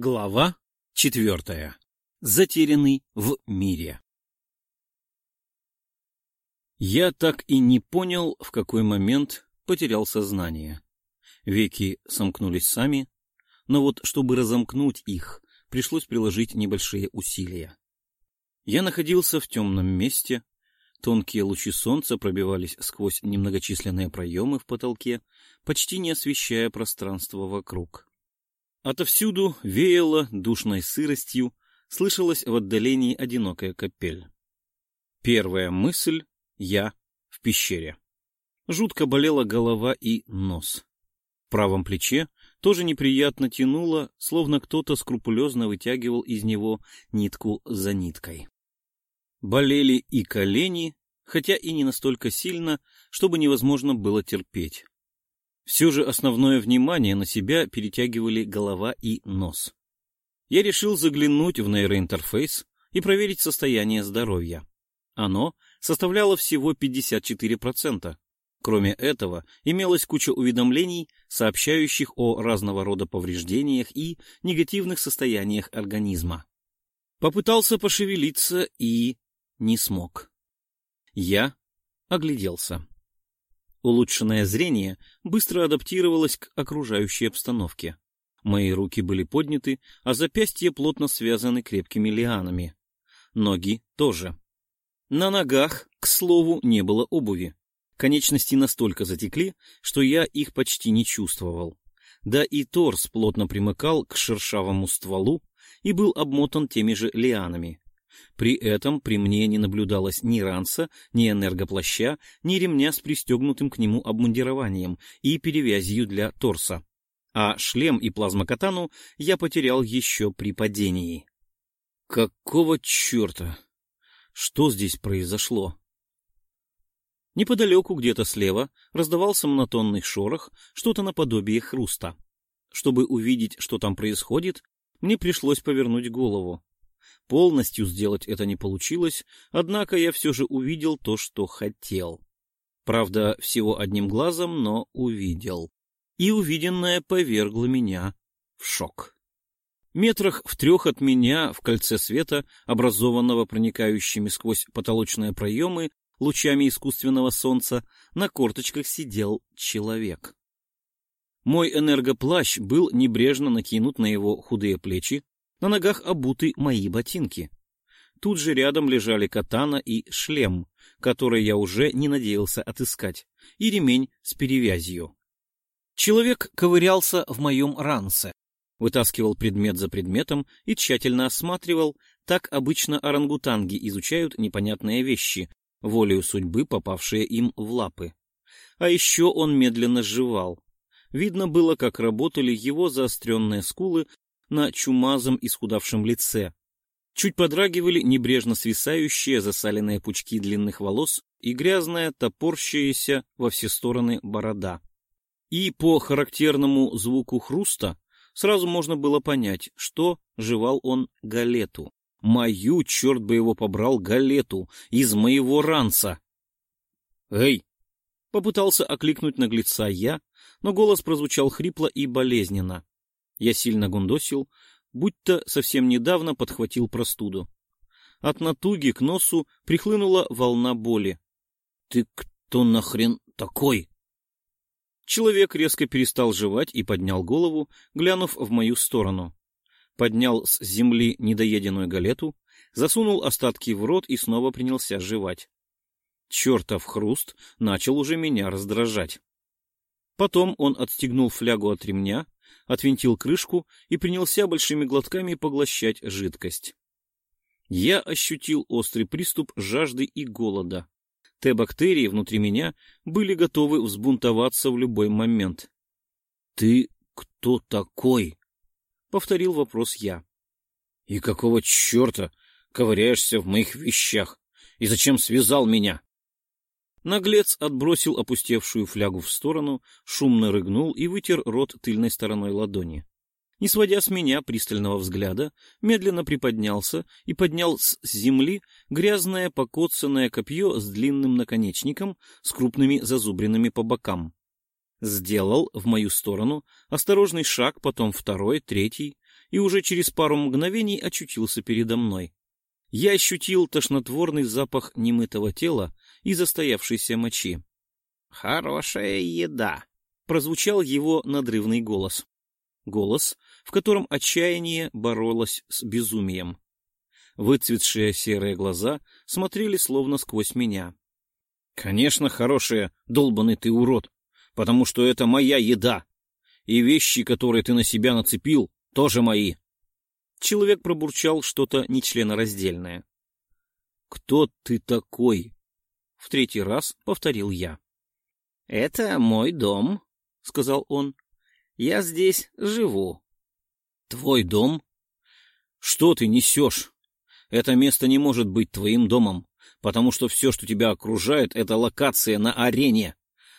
Глава четвертая. Затерянный в мире. Я так и не понял, в какой момент потерял сознание. Веки сомкнулись сами, но вот чтобы разомкнуть их, пришлось приложить небольшие усилия. Я находился в темном месте, тонкие лучи солнца пробивались сквозь немногочисленные проемы в потолке, почти не освещая пространство вокруг. Отовсюду веяло душной сыростью, слышалась в отдалении одинокая капель. Первая мысль — я в пещере. Жутко болела голова и нос. В правом плече тоже неприятно тянуло, словно кто-то скрупулезно вытягивал из него нитку за ниткой. Болели и колени, хотя и не настолько сильно, чтобы невозможно было терпеть. Все же основное внимание на себя перетягивали голова и нос. Я решил заглянуть в нейроинтерфейс и проверить состояние здоровья. Оно составляло всего 54%. Кроме этого, имелась куча уведомлений, сообщающих о разного рода повреждениях и негативных состояниях организма. Попытался пошевелиться и не смог. Я огляделся. Улучшенное зрение быстро адаптировалось к окружающей обстановке. Мои руки были подняты, а запястья плотно связаны крепкими лианами. Ноги тоже. На ногах, к слову, не было обуви. Конечности настолько затекли, что я их почти не чувствовал. Да и торс плотно примыкал к шершавому стволу и был обмотан теми же лианами. При этом при мне не наблюдалось ни ранца, ни энергоплаща, ни ремня с пристегнутым к нему обмундированием и перевязью для торса. А шлем и плазмокатану я потерял еще при падении. Какого черта? Что здесь произошло? Неподалеку, где-то слева, раздавался монотонный шорох, что-то наподобие хруста. Чтобы увидеть, что там происходит, мне пришлось повернуть голову. Полностью сделать это не получилось, однако я все же увидел то, что хотел. Правда, всего одним глазом, но увидел. И увиденное повергло меня в шок. Метрах в трех от меня, в кольце света, образованного проникающими сквозь потолочные проемы лучами искусственного солнца, на корточках сидел человек. Мой энергоплащ был небрежно накинут на его худые плечи, на ногах обуты мои ботинки. Тут же рядом лежали катана и шлем, который я уже не надеялся отыскать, и ремень с перевязью. Человек ковырялся в моем ранце, вытаскивал предмет за предметом и тщательно осматривал, так обычно орангутанги изучают непонятные вещи, волею судьбы попавшие им в лапы. А еще он медленно жевал. Видно было, как работали его заостренные скулы на чумазом исхудавшем лице. Чуть подрагивали небрежно свисающие засаленные пучки длинных волос и грязная, топорщаяся во все стороны борода. И по характерному звуку хруста сразу можно было понять, что жевал он галету. Мою, черт бы его побрал, галету из моего ранца. «Эй!» — попытался окликнуть наглеца я, но голос прозвучал хрипло и болезненно. Я сильно гундосил, будто совсем недавно подхватил простуду. От натуги к носу прихлынула волна боли. — Ты кто нахрен такой? Человек резко перестал жевать и поднял голову, глянув в мою сторону. Поднял с земли недоеденную галету, засунул остатки в рот и снова принялся жевать. Чертов хруст начал уже меня раздражать. Потом он отстегнул флягу от ремня, отвинтил крышку и принялся большими глотками поглощать жидкость. Я ощутил острый приступ жажды и голода. Т-бактерии внутри меня были готовы взбунтоваться в любой момент. — Ты кто такой? — повторил вопрос я. — И какого черта ковыряешься в моих вещах? И зачем связал меня? Наглец отбросил опустевшую флягу в сторону, шумно рыгнул и вытер рот тыльной стороной ладони. Не сводя с меня пристального взгляда, медленно приподнялся и поднял с земли грязное покоцанное копье с длинным наконечником с крупными зазубринами по бокам. Сделал в мою сторону осторожный шаг, потом второй, третий, и уже через пару мгновений очутился передо мной. Я ощутил тошнотворный запах немытого тела и застоявшейся мочи. «Хорошая еда!» — прозвучал его надрывный голос. Голос, в котором отчаяние боролось с безумием. Выцветшие серые глаза смотрели словно сквозь меня. «Конечно, хорошая, долбанный ты урод, потому что это моя еда, и вещи, которые ты на себя нацепил, тоже мои!» Человек пробурчал что-то нечленораздельное. «Кто ты такой?» — в третий раз повторил я. «Это мой дом», — сказал он. «Я здесь живу». «Твой дом? Что ты несешь? Это место не может быть твоим домом, потому что все, что тебя окружает, — это локация на арене.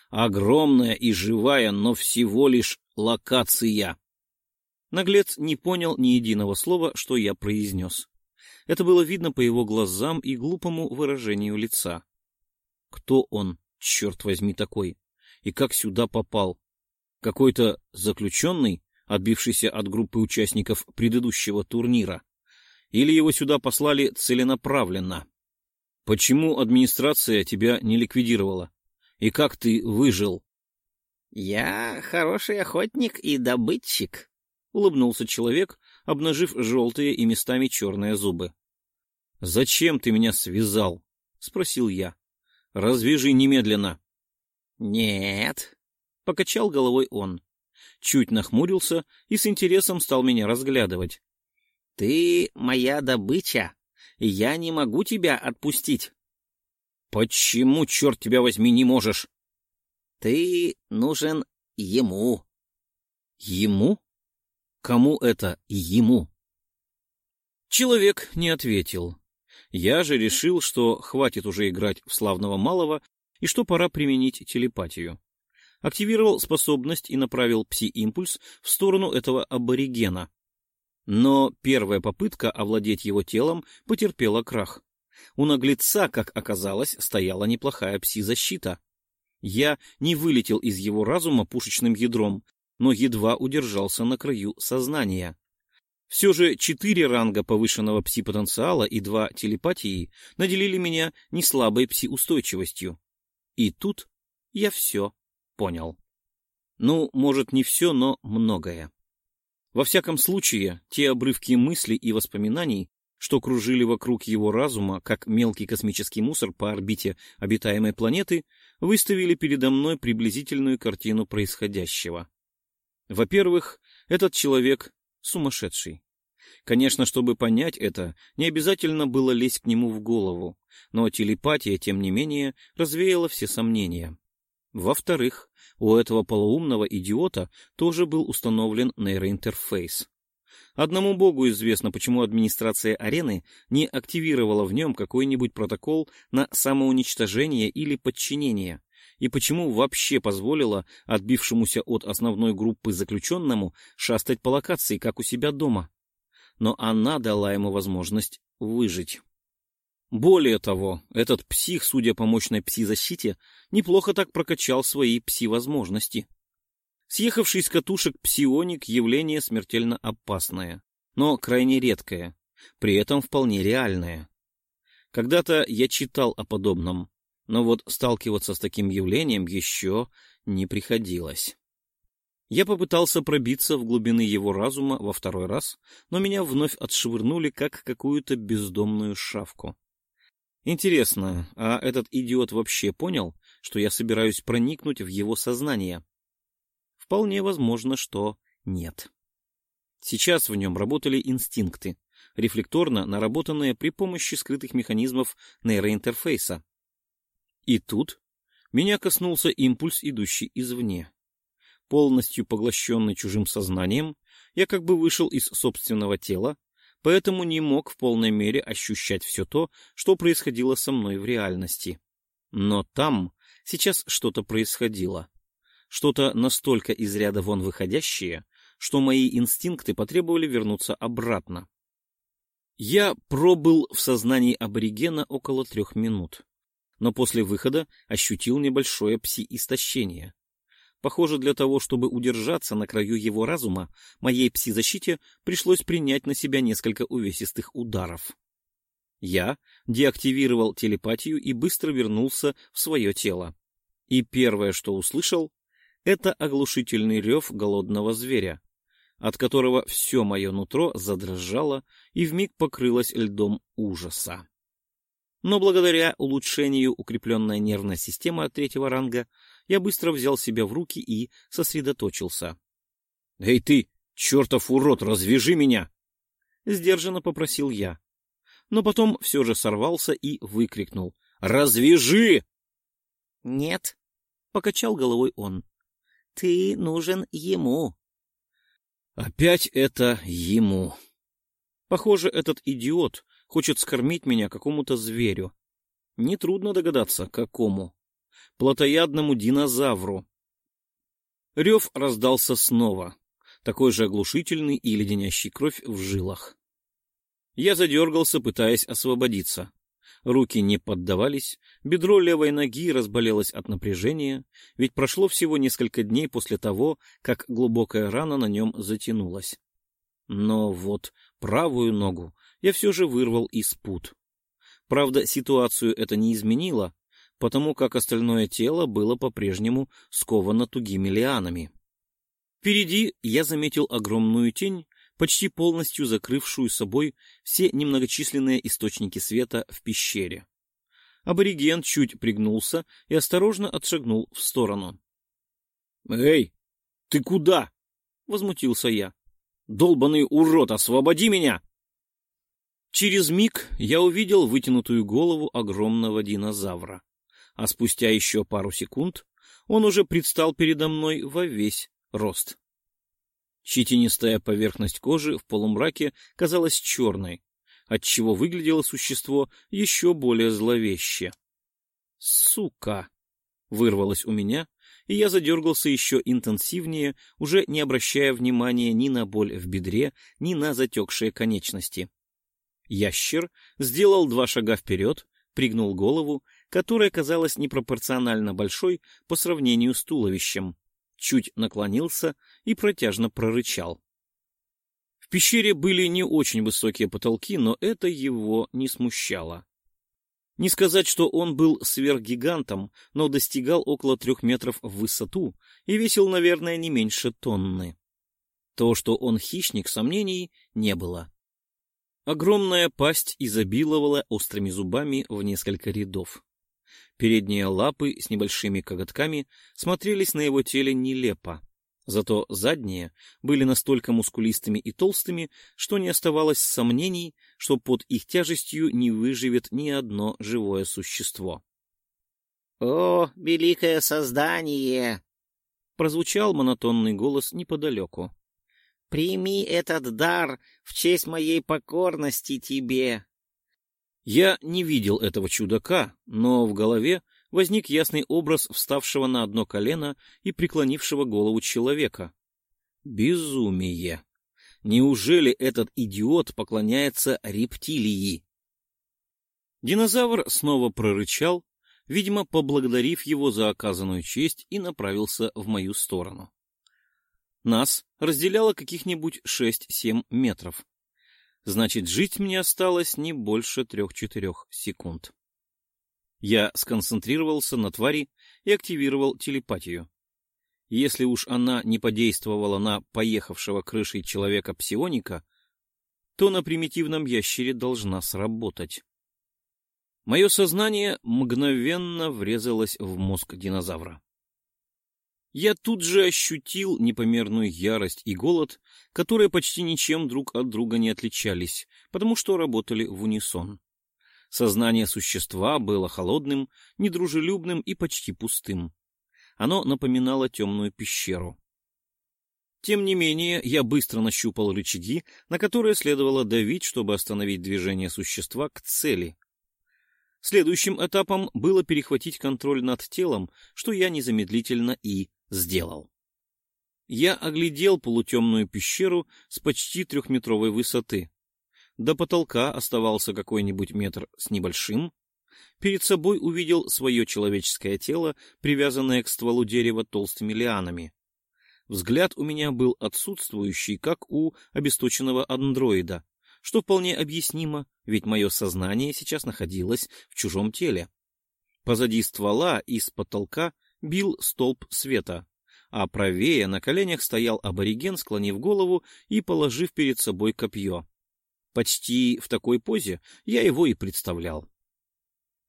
Огромная и живая, но всего лишь локация». Наглец не понял ни единого слова, что я произнес. Это было видно по его глазам и глупому выражению лица. Кто он, черт возьми, такой? И как сюда попал? Какой-то заключенный, отбившийся от группы участников предыдущего турнира? Или его сюда послали целенаправленно? Почему администрация тебя не ликвидировала? И как ты выжил? — Я хороший охотник и добытчик, — улыбнулся человек, обнажив желтые и местами черные зубы. — Зачем ты меня связал? — спросил я. — Развяжи немедленно. — Нет, — покачал головой он. Чуть нахмурился и с интересом стал меня разглядывать. — Ты моя добыча, и я не могу тебя отпустить. — Почему, черт тебя возьми, не можешь? — Ты нужен ему. — Ему? Кому это ему? Человек не ответил. Я же решил, что хватит уже играть в славного малого и что пора применить телепатию. Активировал способность и направил пси-импульс в сторону этого аборигена. Но первая попытка овладеть его телом потерпела крах. У наглеца, как оказалось, стояла неплохая пси-защита. Я не вылетел из его разума пушечным ядром, но едва удержался на краю сознания. Все же четыре ранга повышенного пси-потенциала и два телепатии наделили меня неслабой пси-устойчивостью. И тут я все понял. Ну, может, не все, но многое. Во всяком случае, те обрывки мыслей и воспоминаний, что кружили вокруг его разума, как мелкий космический мусор по орбите обитаемой планеты, выставили передо мной приблизительную картину происходящего. Во-первых, этот человек сумасшедший. Конечно, чтобы понять это, не обязательно было лезть к нему в голову, но телепатия, тем не менее, развеяла все сомнения. Во-вторых, у этого полоумного идиота тоже был установлен нейроинтерфейс. Одному богу известно, почему администрация арены не активировала в нем какой-нибудь протокол на самоуничтожение или подчинение и почему вообще позволила отбившемуся от основной группы заключенному шастать по локации, как у себя дома. Но она дала ему возможность выжить. Более того, этот псих, судя по мощной пси-защите, неплохо так прокачал свои пси-возможности. Съехавший с катушек псионик — явление смертельно опасное, но крайне редкое, при этом вполне реальное. Когда-то я читал о подобном, но вот сталкиваться с таким явлением еще не приходилось. Я попытался пробиться в глубины его разума во второй раз, но меня вновь отшвырнули, как какую-то бездомную шавку. Интересно, а этот идиот вообще понял, что я собираюсь проникнуть в его сознание? Вполне возможно, что нет. Сейчас в нем работали инстинкты, рефлекторно наработанные при помощи скрытых механизмов нейроинтерфейса, и тут меня коснулся импульс, идущий извне. Полностью поглощенный чужим сознанием, я как бы вышел из собственного тела, поэтому не мог в полной мере ощущать все то, что происходило со мной в реальности. Но там сейчас что-то происходило. Что-то настолько из ряда вон выходящее, что мои инстинкты потребовали вернуться обратно. Я пробыл в сознании аборигена около трех минут но после выхода ощутил небольшое пси-истощение. Похоже, для того, чтобы удержаться на краю его разума, моей пси-защите пришлось принять на себя несколько увесистых ударов. Я деактивировал телепатию и быстро вернулся в свое тело. И первое, что услышал, это оглушительный рев голодного зверя, от которого все мое нутро задрожало и вмиг покрылось льдом ужаса. Но благодаря улучшению укрепленной нервной системы от третьего ранга, я быстро взял себя в руки и сосредоточился. — Эй ты, чертов урод, развяжи меня! — сдержанно попросил я. Но потом все же сорвался и выкрикнул. — Развяжи! — Нет, — покачал головой он. — Ты нужен ему. Опять это ему. Похоже, этот идиот хочет скормить меня какому-то зверю. Нетрудно догадаться, какому. Плотоядному динозавру. Рев раздался снова, такой же оглушительный и леденящий кровь в жилах. Я задергался, пытаясь освободиться. Руки не поддавались, бедро левой ноги разболелось от напряжения, ведь прошло всего несколько дней после того, как глубокая рана на нем затянулась. Но вот правую ногу я все же вырвал из пут. Правда, ситуацию это не изменило, потому как остальное тело было по-прежнему сковано тугими лианами. Впереди я заметил огромную тень, почти полностью закрывшую собой все немногочисленные источники света в пещере. Абориген чуть пригнулся и осторожно отшагнул в сторону. — Эй, ты куда? — возмутился я. — Долбаный урод, освободи меня! Через миг я увидел вытянутую голову огромного динозавра, а спустя еще пару секунд он уже предстал передо мной во весь рост. Щетинистая поверхность кожи в полумраке казалась черной, отчего выглядело существо еще более зловеще. «Сука!» — вырвалось у меня, и я задергался еще интенсивнее, уже не обращая внимания ни на боль в бедре, ни на затекшие конечности. Ящер сделал два шага вперед, пригнул голову, которая казалась непропорционально большой по сравнению с туловищем, чуть наклонился и протяжно прорычал. В пещере были не очень высокие потолки, но это его не смущало. Не сказать, что он был сверхгигантом, но достигал около трех метров в высоту и весил, наверное, не меньше тонны. То, что он хищник, сомнений не было. Огромная пасть изобиловала острыми зубами в несколько рядов. Передние лапы с небольшими коготками смотрелись на его теле нелепо. Зато задние были настолько мускулистыми и толстыми, что не оставалось сомнений, что под их тяжестью не выживет ни одно живое существо. — О, великое создание! — прозвучал монотонный голос неподалеку. Прими этот дар в честь моей покорности тебе. Я не видел этого чудака, но в голове возник ясный образ вставшего на одно колено и преклонившего голову человека. Безумие! Неужели этот идиот поклоняется рептилии? Динозавр снова прорычал, видимо, поблагодарив его за оказанную честь, и направился в мою сторону. Нас разделяло каких-нибудь шесть-семь метров. Значит, жить мне осталось не больше трех-четырех секунд. Я сконцентрировался на твари и активировал телепатию. Если уж она не подействовала на поехавшего крышей человека-псионика, то на примитивном ящере должна сработать. Мое сознание мгновенно врезалось в мозг динозавра. Я тут же ощутил непомерную ярость и голод, которые почти ничем друг от друга не отличались, потому что работали в унисон. Сознание существа было холодным, недружелюбным и почти пустым. Оно напоминало темную пещеру. Тем не менее, я быстро нащупал рычаги, на которые следовало давить, чтобы остановить движение существа к цели. Следующим этапом было перехватить контроль над телом, что я незамедлительно и сделал. Я оглядел полутемную пещеру с почти трехметровой высоты. До потолка оставался какой-нибудь метр с небольшим, перед собой увидел свое человеческое тело, привязанное к стволу дерева толстыми лианами. Взгляд у меня был отсутствующий, как у обесточенного андроида, что вполне объяснимо, ведь мое сознание сейчас находилось в чужом теле. Позади ствола из потолка бил столб света, а правее на коленях стоял абориген, склонив голову и положив перед собой копье. Почти в такой позе я его и представлял.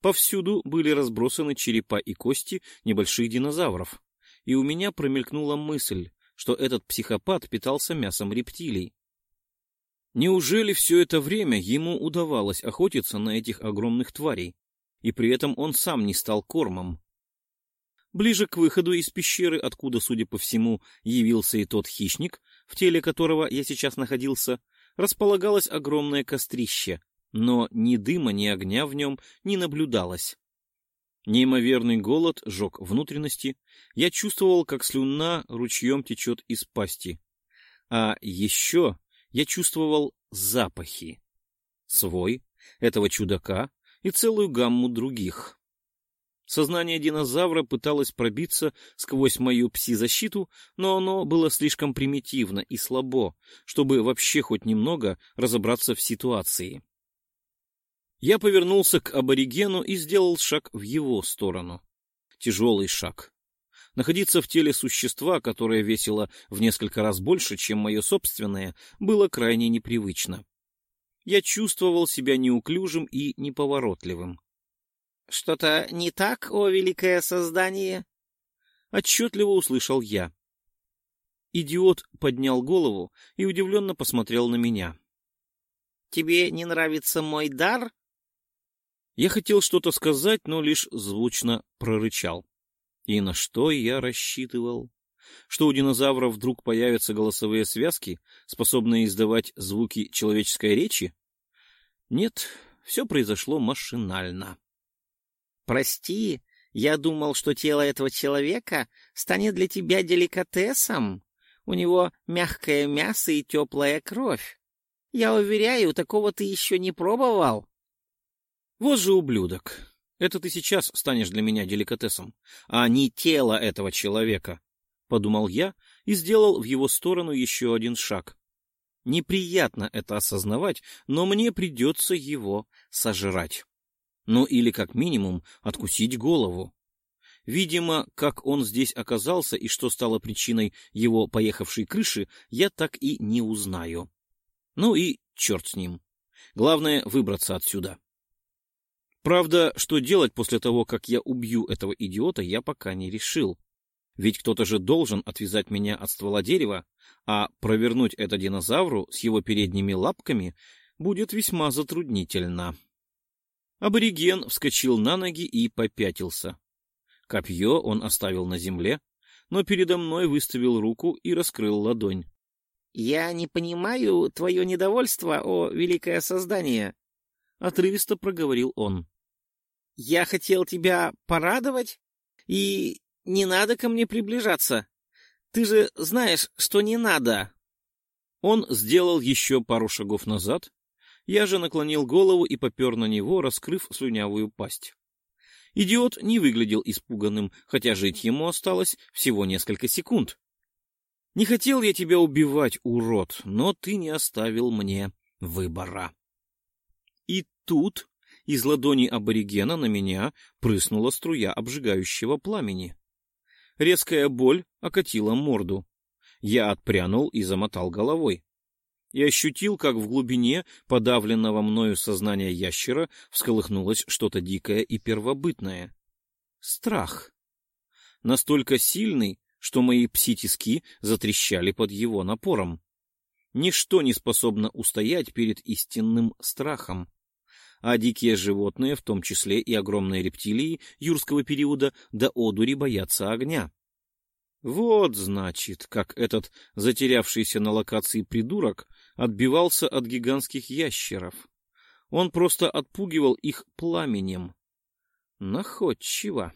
Повсюду были разбросаны черепа и кости небольших динозавров, и у меня промелькнула мысль, что этот психопат питался мясом рептилий. Неужели все это время ему удавалось охотиться на этих огромных тварей, и при этом он сам не стал кормом? Ближе к выходу из пещеры, откуда, судя по всему, явился и тот хищник, в теле которого я сейчас находился, располагалось огромное кострище, но ни дыма, ни огня в нем не наблюдалось. Неимоверный голод жег внутренности, я чувствовал, как слюна ручьем течет из пасти. А еще я чувствовал запахи. Свой, этого чудака и целую гамму других. Сознание динозавра пыталось пробиться сквозь мою пси-защиту, но оно было слишком примитивно и слабо, чтобы вообще хоть немного разобраться в ситуации. Я повернулся к аборигену и сделал шаг в его сторону. Тяжелый шаг. Находиться в теле существа, которое весило в несколько раз больше, чем мое собственное, было крайне непривычно. Я чувствовал себя неуклюжим и неповоротливым. Что-то не так, о великое создание? Отчетливо услышал я. Идиот поднял голову и удивленно посмотрел на меня. Тебе не нравится мой дар? Я хотел что-то сказать, но лишь звучно прорычал. И на что я рассчитывал? Что у динозавра вдруг появятся голосовые связки, способные издавать звуки человеческой речи? Нет, все произошло машинально. Прости, я думал, что тело этого человека станет для тебя деликатесом. У него мягкое мясо и теплая кровь. Я уверяю, такого ты еще не пробовал. Вот же ублюдок. Это ты сейчас станешь для меня деликатесом, а не тело этого человека, — подумал я и сделал в его сторону еще один шаг. Неприятно это осознавать, но мне придется его сожрать ну или как минимум откусить голову. Видимо, как он здесь оказался и что стало причиной его поехавшей крыши, я так и не узнаю. Ну и черт с ним. Главное — выбраться отсюда. Правда, что делать после того, как я убью этого идиота, я пока не решил. Ведь кто-то же должен отвязать меня от ствола дерева, а провернуть это динозавру с его передними лапками будет весьма затруднительно. Абориген вскочил на ноги и попятился. Копье он оставил на земле, но передо мной выставил руку и раскрыл ладонь. — Я не понимаю твое недовольство, о великое создание, — отрывисто проговорил он. — Я хотел тебя порадовать, и не надо ко мне приближаться. Ты же знаешь, что не надо. Он сделал еще пару шагов назад, я же наклонил голову и попер на него, раскрыв слюнявую пасть. Идиот не выглядел испуганным, хотя жить ему осталось всего несколько секунд. «Не хотел я тебя убивать, урод, но ты не оставил мне выбора». И тут из ладони аборигена на меня прыснула струя обжигающего пламени. Резкая боль окатила морду. Я отпрянул и замотал головой и ощутил, как в глубине подавленного мною сознания ящера всколыхнулось что-то дикое и первобытное. Страх. Настолько сильный, что мои пси-тиски затрещали под его напором. Ничто не способно устоять перед истинным страхом. А дикие животные, в том числе и огромные рептилии юрского периода, до одури боятся огня. Вот, значит, как этот затерявшийся на локации придурок отбивался от гигантских ящеров. Он просто отпугивал их пламенем. Находчиво.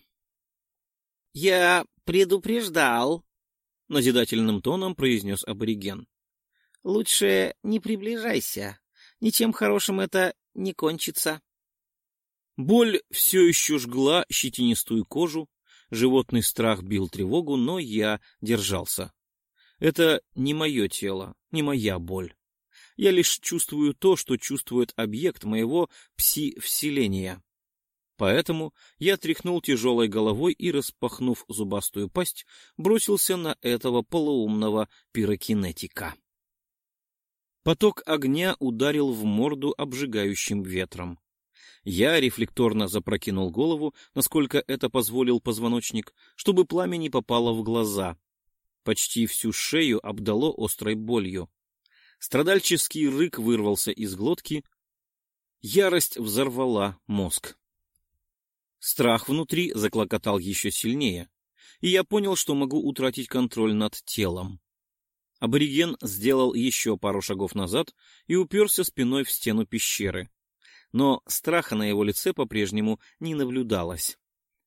— Я предупреждал, — назидательным тоном произнес абориген. — Лучше не приближайся. Ничем хорошим это не кончится. Боль все еще жгла щетинистую кожу, животный страх бил тревогу, но я держался. Это не мое тело, не моя боль. Я лишь чувствую то, что чувствует объект моего пси-вселения. Поэтому я тряхнул тяжелой головой и, распахнув зубастую пасть, бросился на этого полуумного пирокинетика. Поток огня ударил в морду обжигающим ветром. Я рефлекторно запрокинул голову, насколько это позволил позвоночник, чтобы пламя не попало в глаза. Почти всю шею обдало острой болью. Страдальческий рык вырвался из глотки. Ярость взорвала мозг. Страх внутри заклокотал еще сильнее, и я понял, что могу утратить контроль над телом. Абориген сделал еще пару шагов назад и уперся спиной в стену пещеры. Но страха на его лице по-прежнему не наблюдалось.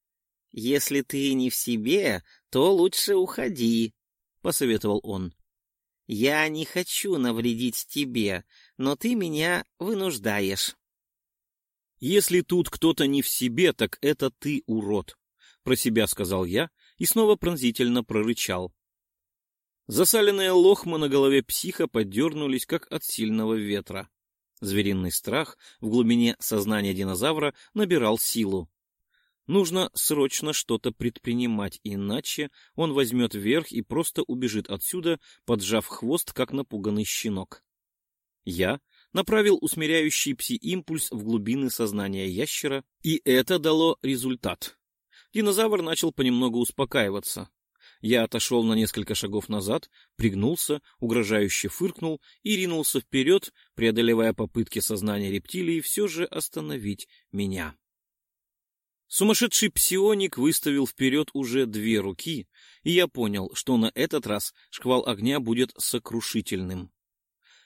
— Если ты не в себе, то лучше уходи, — посоветовал он. — Я не хочу навредить тебе, но ты меня вынуждаешь. «Если тут кто-то не в себе, так это ты, урод!» — про себя сказал я и снова пронзительно прорычал. Засаленные лохмы на голове психа подернулись, как от сильного ветра. Звериный страх в глубине сознания динозавра набирал силу. Нужно срочно что-то предпринимать, иначе он возьмет верх и просто убежит отсюда, поджав хвост, как напуганный щенок. Я направил усмиряющий пси-импульс в глубины сознания ящера, и это дало результат. Динозавр начал понемногу успокаиваться. Я отошел на несколько шагов назад, пригнулся, угрожающе фыркнул и ринулся вперед, преодолевая попытки сознания рептилии все же остановить меня. Сумасшедший псионик выставил вперед уже две руки, и я понял, что на этот раз шквал огня будет сокрушительным.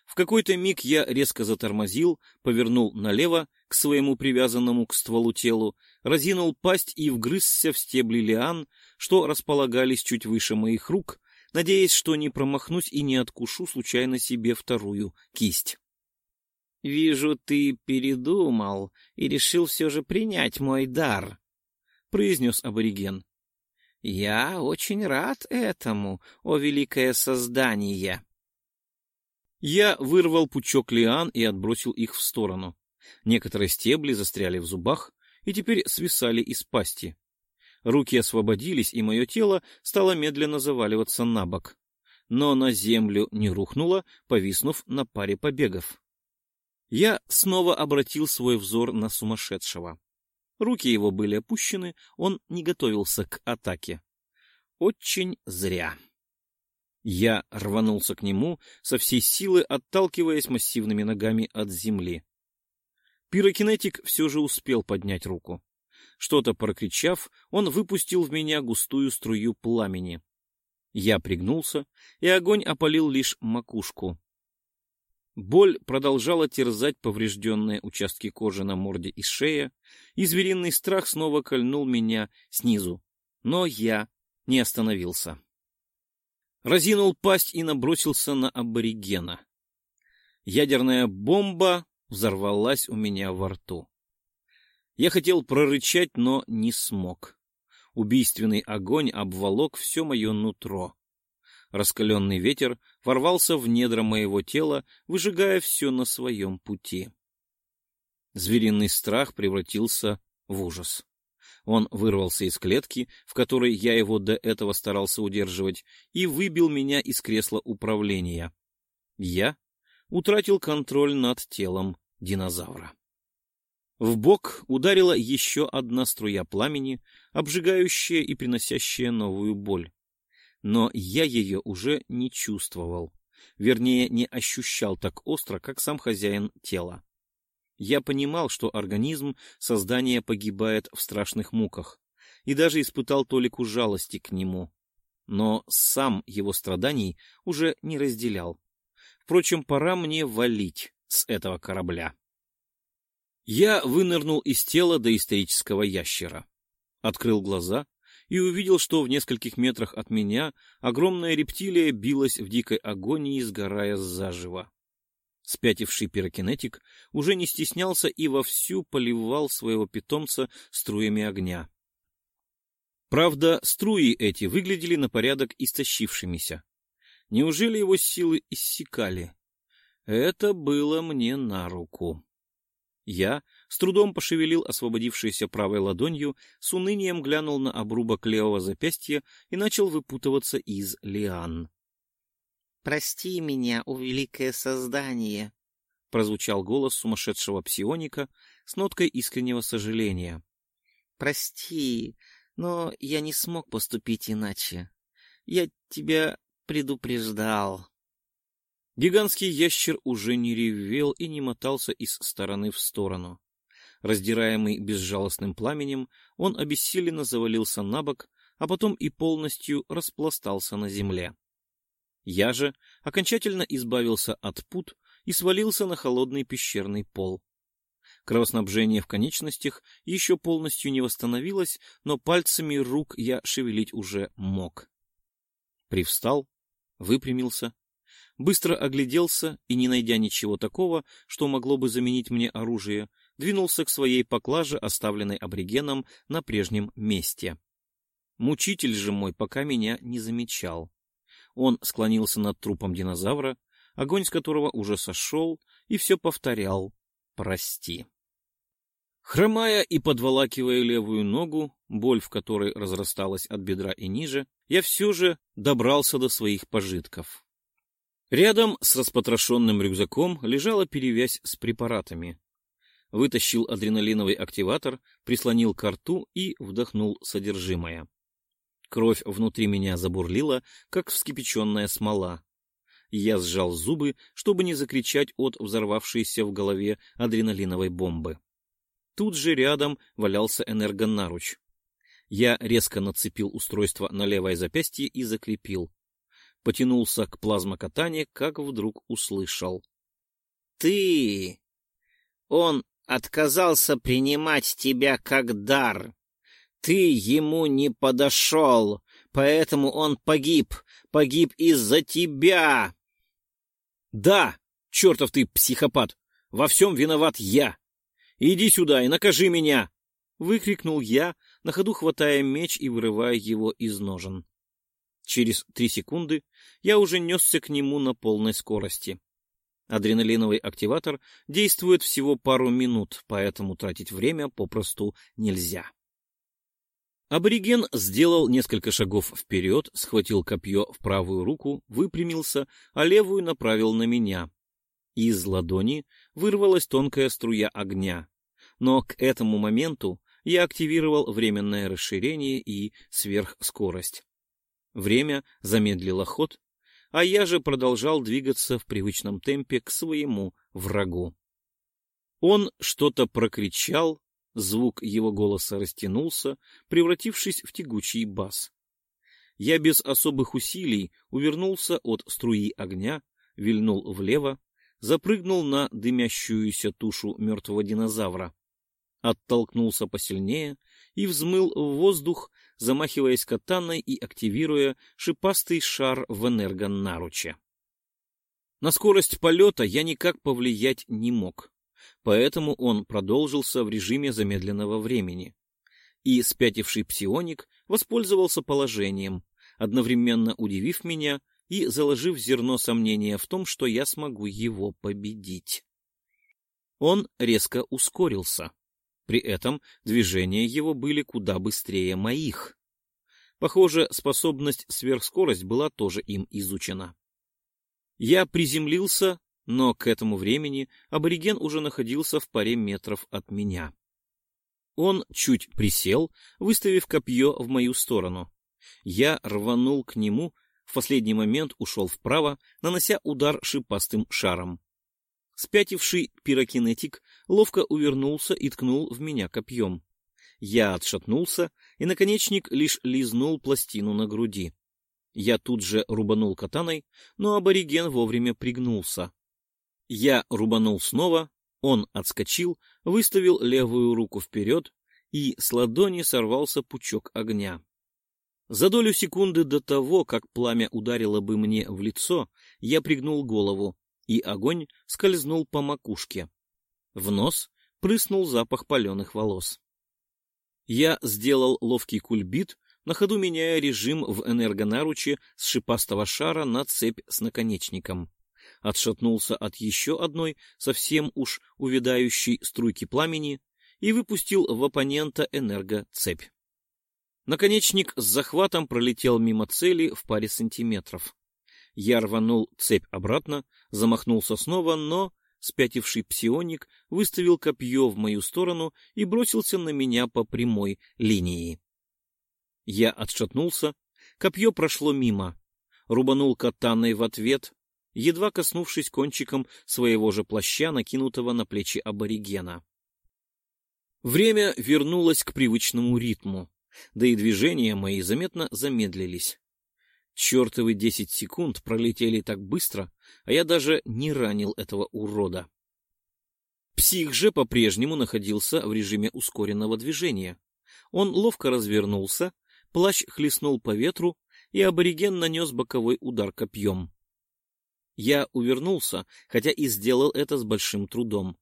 В какой-то миг я резко затормозил, повернул налево к своему привязанному к стволу телу, разинул пасть и вгрызся в стебли лиан, что располагались чуть выше моих рук, надеясь, что не промахнусь и не откушу случайно себе вторую кисть. — Вижу, ты передумал и решил все же принять мой дар, — произнес абориген. — Я очень рад этому, о великое создание. Я вырвал пучок лиан и отбросил их в сторону. Некоторые стебли застряли в зубах и теперь свисали из пасти. Руки освободились, и мое тело стало медленно заваливаться на бок. Но на землю не рухнуло, повиснув на паре побегов. Я снова обратил свой взор на сумасшедшего. Руки его были опущены, он не готовился к атаке. Очень зря. Я рванулся к нему, со всей силы отталкиваясь массивными ногами от земли. Пирокинетик все же успел поднять руку. Что-то прокричав, он выпустил в меня густую струю пламени. Я пригнулся, и огонь опалил лишь макушку. Боль продолжала терзать поврежденные участки кожи на морде и шее, и звериный страх снова кольнул меня снизу. Но я не остановился разинул пасть и набросился на аборигена. Ядерная бомба взорвалась у меня во рту. Я хотел прорычать, но не смог. Убийственный огонь обволок все мое нутро. Раскаленный ветер ворвался в недра моего тела, выжигая все на своем пути. Звериный страх превратился в ужас. Он вырвался из клетки, в которой я его до этого старался удерживать, и выбил меня из кресла управления. Я утратил контроль над телом динозавра. В бок ударила еще одна струя пламени, обжигающая и приносящая новую боль. Но я ее уже не чувствовал. Вернее, не ощущал так остро, как сам хозяин тела. Я понимал, что организм создания погибает в страшных муках, и даже испытал толику жалости к нему. Но сам его страданий уже не разделял. Впрочем, пора мне валить с этого корабля. Я вынырнул из тела доисторического ящера. Открыл глаза и увидел, что в нескольких метрах от меня огромная рептилия билась в дикой агонии, сгорая заживо. Спятивший пирокинетик уже не стеснялся и вовсю поливал своего питомца струями огня. Правда, струи эти выглядели на порядок истощившимися. Неужели его силы иссякали? Это было мне на руку. Я с трудом пошевелил освободившейся правой ладонью, с унынием глянул на обрубок левого запястья и начал выпутываться из лиан. — Прости меня, о великое создание! — прозвучал голос сумасшедшего псионика с ноткой искреннего сожаления. — Прости, но я не смог поступить иначе. Я тебя предупреждал. Гигантский ящер уже не ревел и не мотался из стороны в сторону. Раздираемый безжалостным пламенем, он обессиленно завалился на бок, а потом и полностью распластался на земле. Я же окончательно избавился от пут и свалился на холодный пещерный пол. Кровоснабжение в конечностях еще полностью не восстановилось, но пальцами рук я шевелить уже мог. Привстал, выпрямился, быстро огляделся и, не найдя ничего такого, что могло бы заменить мне оружие, двинулся к своей поклаже, оставленной аборигеном на прежнем месте. Мучитель же мой пока меня не замечал. Он склонился над трупом динозавра, огонь с которого уже сошел, и все повторял «Прости». Хромая и подволакивая левую ногу, боль в которой разрасталась от бедра и ниже, я все же добрался до своих пожитков. Рядом с распотрошенным рюкзаком лежала перевязь с препаратами. Вытащил адреналиновый активатор, прислонил к рту и вдохнул содержимое. Кровь внутри меня забурлила, как вскипяченная смола. Я сжал зубы, чтобы не закричать от взорвавшейся в голове адреналиновой бомбы. Тут же рядом валялся энергонаруч. Я резко нацепил устройство на левое запястье и закрепил. Потянулся к плазмокатане, как вдруг услышал. — Ты! Он отказался принимать тебя как дар. Ты ему не подошел, поэтому он погиб. Погиб из-за тебя. — Да, чертов ты психопат! Во всем виноват я! «Иди сюда и накажи меня!» — выкрикнул я, на ходу хватая меч и вырывая его из ножен. Через три секунды я уже несся к нему на полной скорости. Адреналиновый активатор действует всего пару минут, поэтому тратить время попросту нельзя. Абориген сделал несколько шагов вперед, схватил копье в правую руку, выпрямился, а левую направил на меня. Из ладони вырвалась тонкая струя огня, но к этому моменту я активировал временное расширение и сверхскорость. Время замедлило ход, а я же продолжал двигаться в привычном темпе к своему врагу. Он что-то прокричал, звук его голоса растянулся, превратившись в тягучий бас. Я без особых усилий увернулся от струи огня, вильнул влево, запрыгнул на дымящуюся тушу мертвого динозавра оттолкнулся посильнее и взмыл в воздух, замахиваясь катаной и активируя шипастый шар в энергонаруче. На скорость полета я никак повлиять не мог, поэтому он продолжился в режиме замедленного времени. И спятивший псионик воспользовался положением, одновременно удивив меня и заложив зерно сомнения в том, что я смогу его победить. Он резко ускорился при этом движения его были куда быстрее моих. Похоже, способность сверхскорость была тоже им изучена. Я приземлился, но к этому времени абориген уже находился в паре метров от меня. Он чуть присел, выставив копье в мою сторону. Я рванул к нему, в последний момент ушел вправо, нанося удар шипастым шаром. Спятивший пирокинетик ловко увернулся и ткнул в меня копьем. Я отшатнулся, и наконечник лишь лизнул пластину на груди. Я тут же рубанул катаной, но абориген вовремя пригнулся. Я рубанул снова, он отскочил, выставил левую руку вперед, и с ладони сорвался пучок огня. За долю секунды до того, как пламя ударило бы мне в лицо, я пригнул голову, и огонь скользнул по макушке. В нос прыснул запах паленых волос. Я сделал ловкий кульбит, на ходу меняя режим в энергонаруче с шипастого шара на цепь с наконечником. Отшатнулся от еще одной, совсем уж увядающей струйки пламени, и выпустил в оппонента энергоцепь. Наконечник с захватом пролетел мимо цели в паре сантиметров. Я рванул цепь обратно, замахнулся снова, но спятивший псионик выставил копье в мою сторону и бросился на меня по прямой линии. Я отшатнулся, копье прошло мимо, рубанул катаной в ответ, едва коснувшись кончиком своего же плаща, накинутого на плечи аборигена. Время вернулось к привычному ритму, да и движения мои заметно замедлились. Чертовы десять секунд пролетели так быстро, а я даже не ранил этого урода. Псих же по-прежнему находился в режиме ускоренного движения. Он ловко развернулся, плащ хлестнул по ветру, и абориген нанес боковой удар копьем. Я увернулся, хотя и сделал это с большим трудом.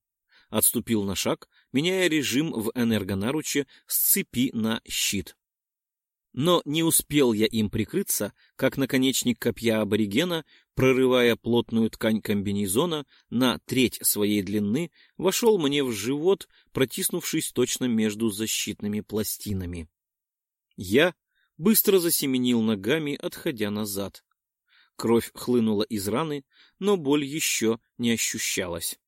Отступил на шаг, меняя режим в энергонаруче с цепи на щит. Но не успел я им прикрыться, как наконечник копья аборигена, прорывая плотную ткань комбинезона на треть своей длины, вошел мне в живот, протиснувшись точно между защитными пластинами. Я быстро засеменил ногами, отходя назад. Кровь хлынула из раны, но боль еще не ощущалась.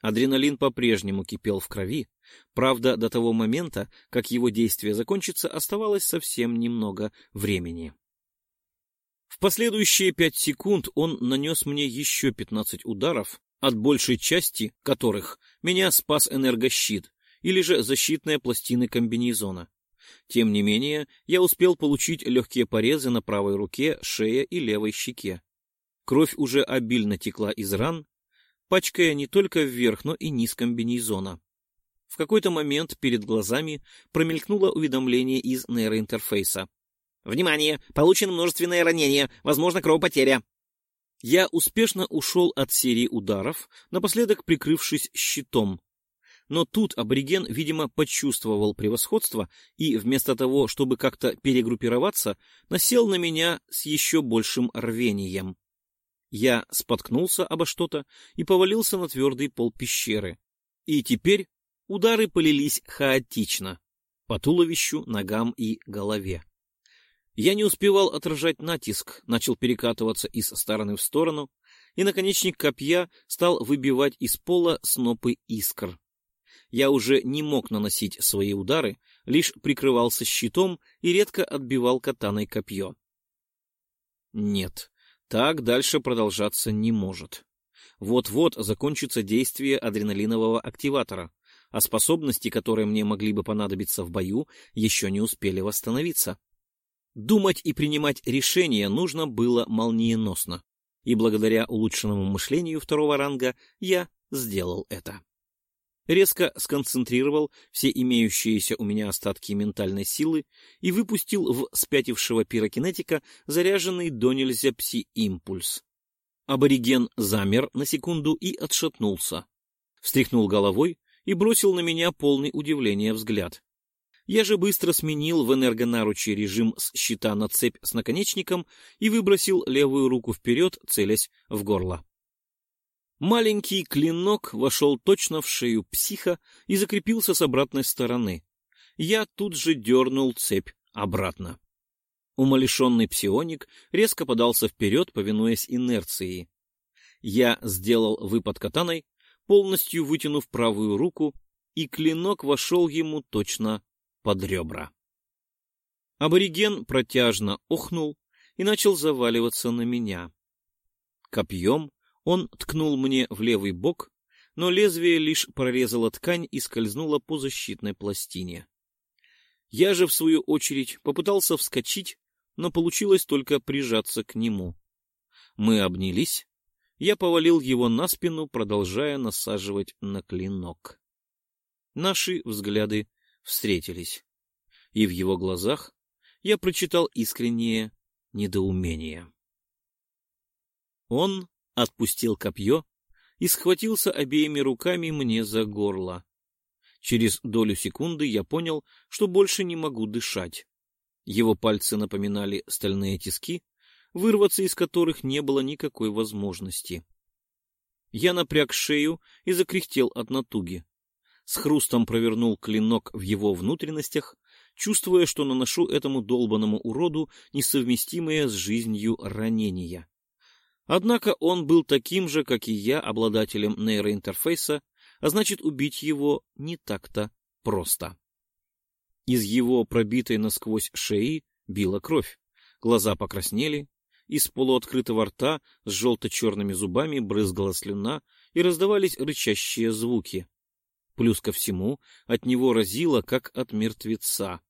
Адреналин по-прежнему кипел в крови, правда, до того момента, как его действие закончится, оставалось совсем немного времени. В последующие пять секунд он нанес мне еще пятнадцать ударов, от большей части которых меня спас энергощит или же защитные пластины комбинезона. Тем не менее, я успел получить легкие порезы на правой руке, шее и левой щеке. Кровь уже обильно текла из ран, пачкая не только вверх, но и низ комбинезона. В какой-то момент перед глазами промелькнуло уведомление из нейроинтерфейса. «Внимание! Получено множественное ранение, возможно, кровопотеря!» Я успешно ушел от серии ударов, напоследок прикрывшись щитом. Но тут абориген, видимо, почувствовал превосходство и, вместо того, чтобы как-то перегруппироваться, насел на меня с еще большим рвением. Я споткнулся обо что-то и повалился на твердый пол пещеры. И теперь удары полились хаотично по туловищу, ногам и голове. Я не успевал отражать натиск, начал перекатываться из стороны в сторону, и наконечник копья стал выбивать из пола снопы искр. Я уже не мог наносить свои удары, лишь прикрывался щитом и редко отбивал катаной копье. Нет, так дальше продолжаться не может. Вот-вот закончится действие адреналинового активатора, а способности, которые мне могли бы понадобиться в бою, еще не успели восстановиться. Думать и принимать решения нужно было молниеносно, и благодаря улучшенному мышлению второго ранга я сделал это резко сконцентрировал все имеющиеся у меня остатки ментальной силы и выпустил в спятившего пирокинетика заряженный до нельзя пси-импульс. Абориген замер на секунду и отшатнулся. Встряхнул головой и бросил на меня полный удивления взгляд. Я же быстро сменил в энергонаруче режим с щита на цепь с наконечником и выбросил левую руку вперед, целясь в горло. Маленький клинок вошел точно в шею психа и закрепился с обратной стороны. Я тут же дернул цепь обратно. Умалишенный псионик резко подался вперед, повинуясь инерции. Я сделал выпад катаной, полностью вытянув правую руку, и клинок вошел ему точно под ребра. Абориген протяжно охнул и начал заваливаться на меня. Копьем он ткнул мне в левый бок, но лезвие лишь прорезало ткань и скользнуло по защитной пластине. Я же, в свою очередь, попытался вскочить, но получилось только прижаться к нему. Мы обнялись. Я повалил его на спину, продолжая насаживать на клинок. Наши взгляды встретились, и в его глазах я прочитал искреннее недоумение. Он Отпустил копье и схватился обеими руками мне за горло. Через долю секунды я понял, что больше не могу дышать. Его пальцы напоминали стальные тиски, вырваться из которых не было никакой возможности. Я напряг шею и закряхтел от натуги. С хрустом провернул клинок в его внутренностях, чувствуя, что наношу этому долбанному уроду несовместимое с жизнью ранения. Однако он был таким же, как и я, обладателем нейроинтерфейса, а значит, убить его не так-то просто. Из его пробитой насквозь шеи била кровь, глаза покраснели, из полуоткрытого рта с желто-черными зубами брызгала слюна и раздавались рычащие звуки. Плюс ко всему от него разило, как от мертвеца.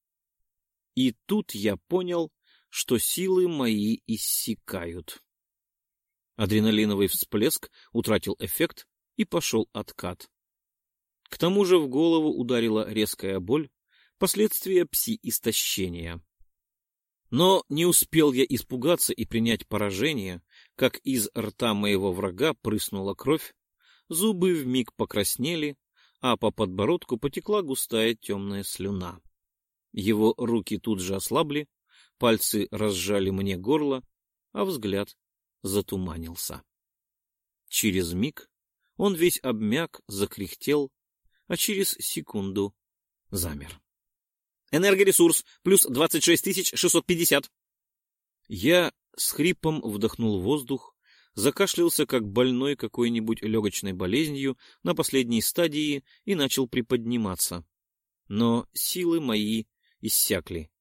И тут я понял, что силы мои иссякают. Адреналиновый всплеск утратил эффект и пошел откат. К тому же в голову ударила резкая боль, последствия пси-истощения. Но не успел я испугаться и принять поражение, как из рта моего врага прыснула кровь, зубы вмиг покраснели, а по подбородку потекла густая темная слюна. Его руки тут же ослабли, пальцы разжали мне горло, а взгляд затуманился. Через миг он весь обмяк, закряхтел, а через секунду замер. Энергоресурс плюс 26 650. Я с хрипом вдохнул воздух, закашлялся, как больной какой-нибудь легочной болезнью на последней стадии и начал приподниматься. Но силы мои иссякли,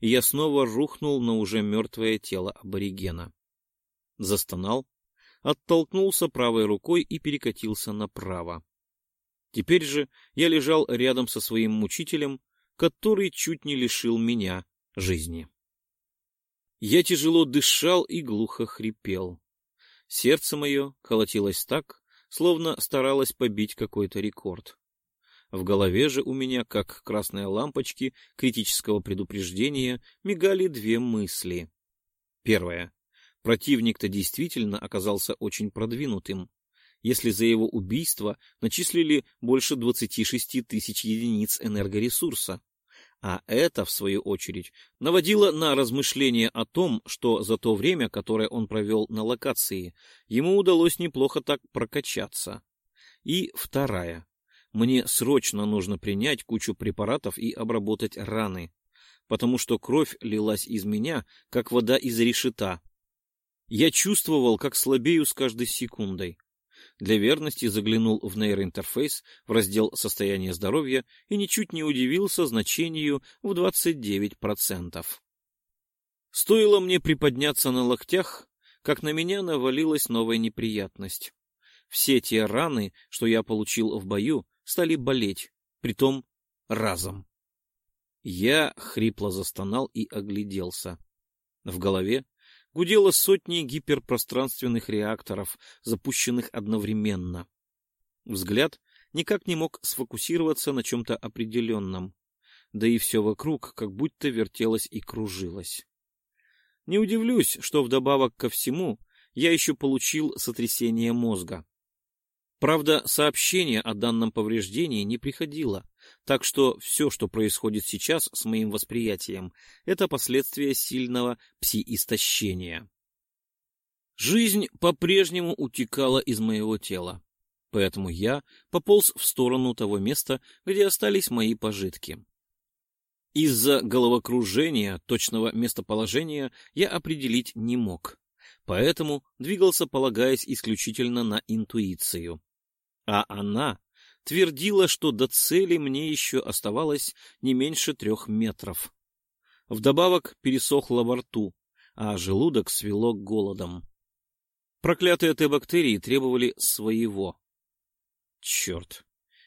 и я снова рухнул на уже мертвое тело аборигена. Застонал, оттолкнулся правой рукой и перекатился направо. Теперь же я лежал рядом со своим мучителем, который чуть не лишил меня жизни. Я тяжело дышал и глухо хрипел. Сердце мое колотилось так, словно старалось побить какой-то рекорд. В голове же у меня, как красные лампочки критического предупреждения, мигали две мысли. Первая. Противник-то действительно оказался очень продвинутым. Если за его убийство начислили больше 26 тысяч единиц энергоресурса, а это, в свою очередь, наводило на размышления о том, что за то время, которое он провел на локации, ему удалось неплохо так прокачаться. И вторая. Мне срочно нужно принять кучу препаратов и обработать раны, потому что кровь лилась из меня, как вода из решета. Я чувствовал, как слабею с каждой секундой. Для верности заглянул в нейроинтерфейс в раздел «Состояние здоровья» и ничуть не удивился значению в 29%. Стоило мне приподняться на локтях, как на меня навалилась новая неприятность. Все те раны, что я получил в бою, стали болеть, притом разом. Я хрипло застонал и огляделся. В голове гудело сотни гиперпространственных реакторов, запущенных одновременно. Взгляд никак не мог сфокусироваться на чем-то определенном, да и все вокруг как будто вертелось и кружилось. Не удивлюсь, что вдобавок ко всему я еще получил сотрясение мозга. Правда, сообщение о данном повреждении не приходило, так что все, что происходит сейчас с моим восприятием, это последствия сильного пси-истощения. Жизнь по-прежнему утекала из моего тела, поэтому я пополз в сторону того места, где остались мои пожитки. Из-за головокружения точного местоположения я определить не мог, поэтому двигался, полагаясь исключительно на интуицию. А она твердила, что до цели мне еще оставалось не меньше трех метров. Вдобавок пересохло во рту, а желудок свело голодом. Проклятые Т-бактерии требовали своего. Черт,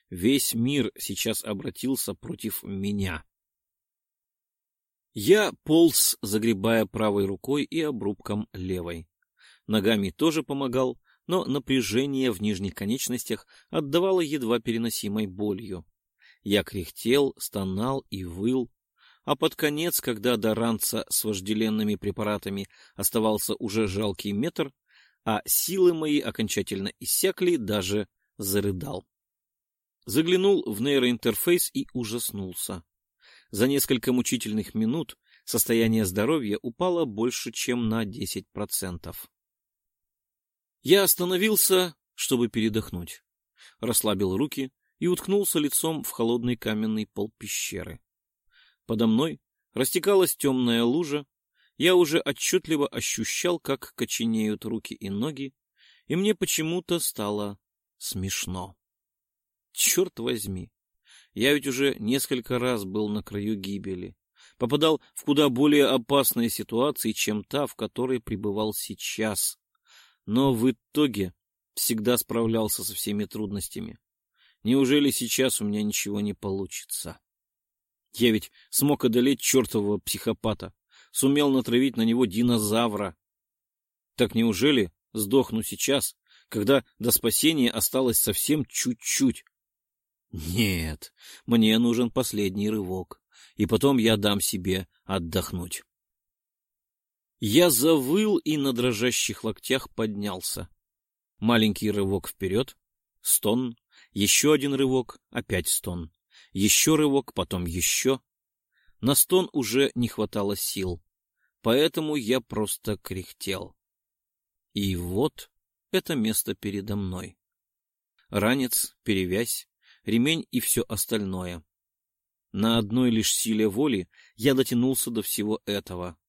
весь мир сейчас обратился против меня. Я полз, загребая правой рукой и обрубком левой. Ногами тоже помогал, но напряжение в нижних конечностях отдавало едва переносимой болью. Я кряхтел, стонал и выл, а под конец, когда до ранца с вожделенными препаратами оставался уже жалкий метр, а силы мои окончательно иссякли, даже зарыдал. Заглянул в нейроинтерфейс и ужаснулся. За несколько мучительных минут состояние здоровья упало больше, чем на 10%. Я остановился, чтобы передохнуть. Расслабил руки и уткнулся лицом в холодный каменный пол пещеры. Подо мной растекалась темная лужа, я уже отчетливо ощущал, как коченеют руки и ноги, и мне почему-то стало смешно. Черт возьми, я ведь уже несколько раз был на краю гибели, попадал в куда более опасные ситуации, чем та, в которой пребывал сейчас, но в итоге всегда справлялся со всеми трудностями. Неужели сейчас у меня ничего не получится? Я ведь смог одолеть чертового психопата, сумел натравить на него динозавра. Так неужели сдохну сейчас, когда до спасения осталось совсем чуть-чуть? Нет, мне нужен последний рывок, и потом я дам себе отдохнуть. Я завыл и на дрожащих локтях поднялся. Маленький рывок вперед, стон, еще один рывок, опять стон, еще рывок, потом еще. На стон уже не хватало сил поэтому я просто кряхтел. И вот это место передо мной. Ранец, перевязь, ремень и все остальное. На одной лишь силе воли я дотянулся до всего этого.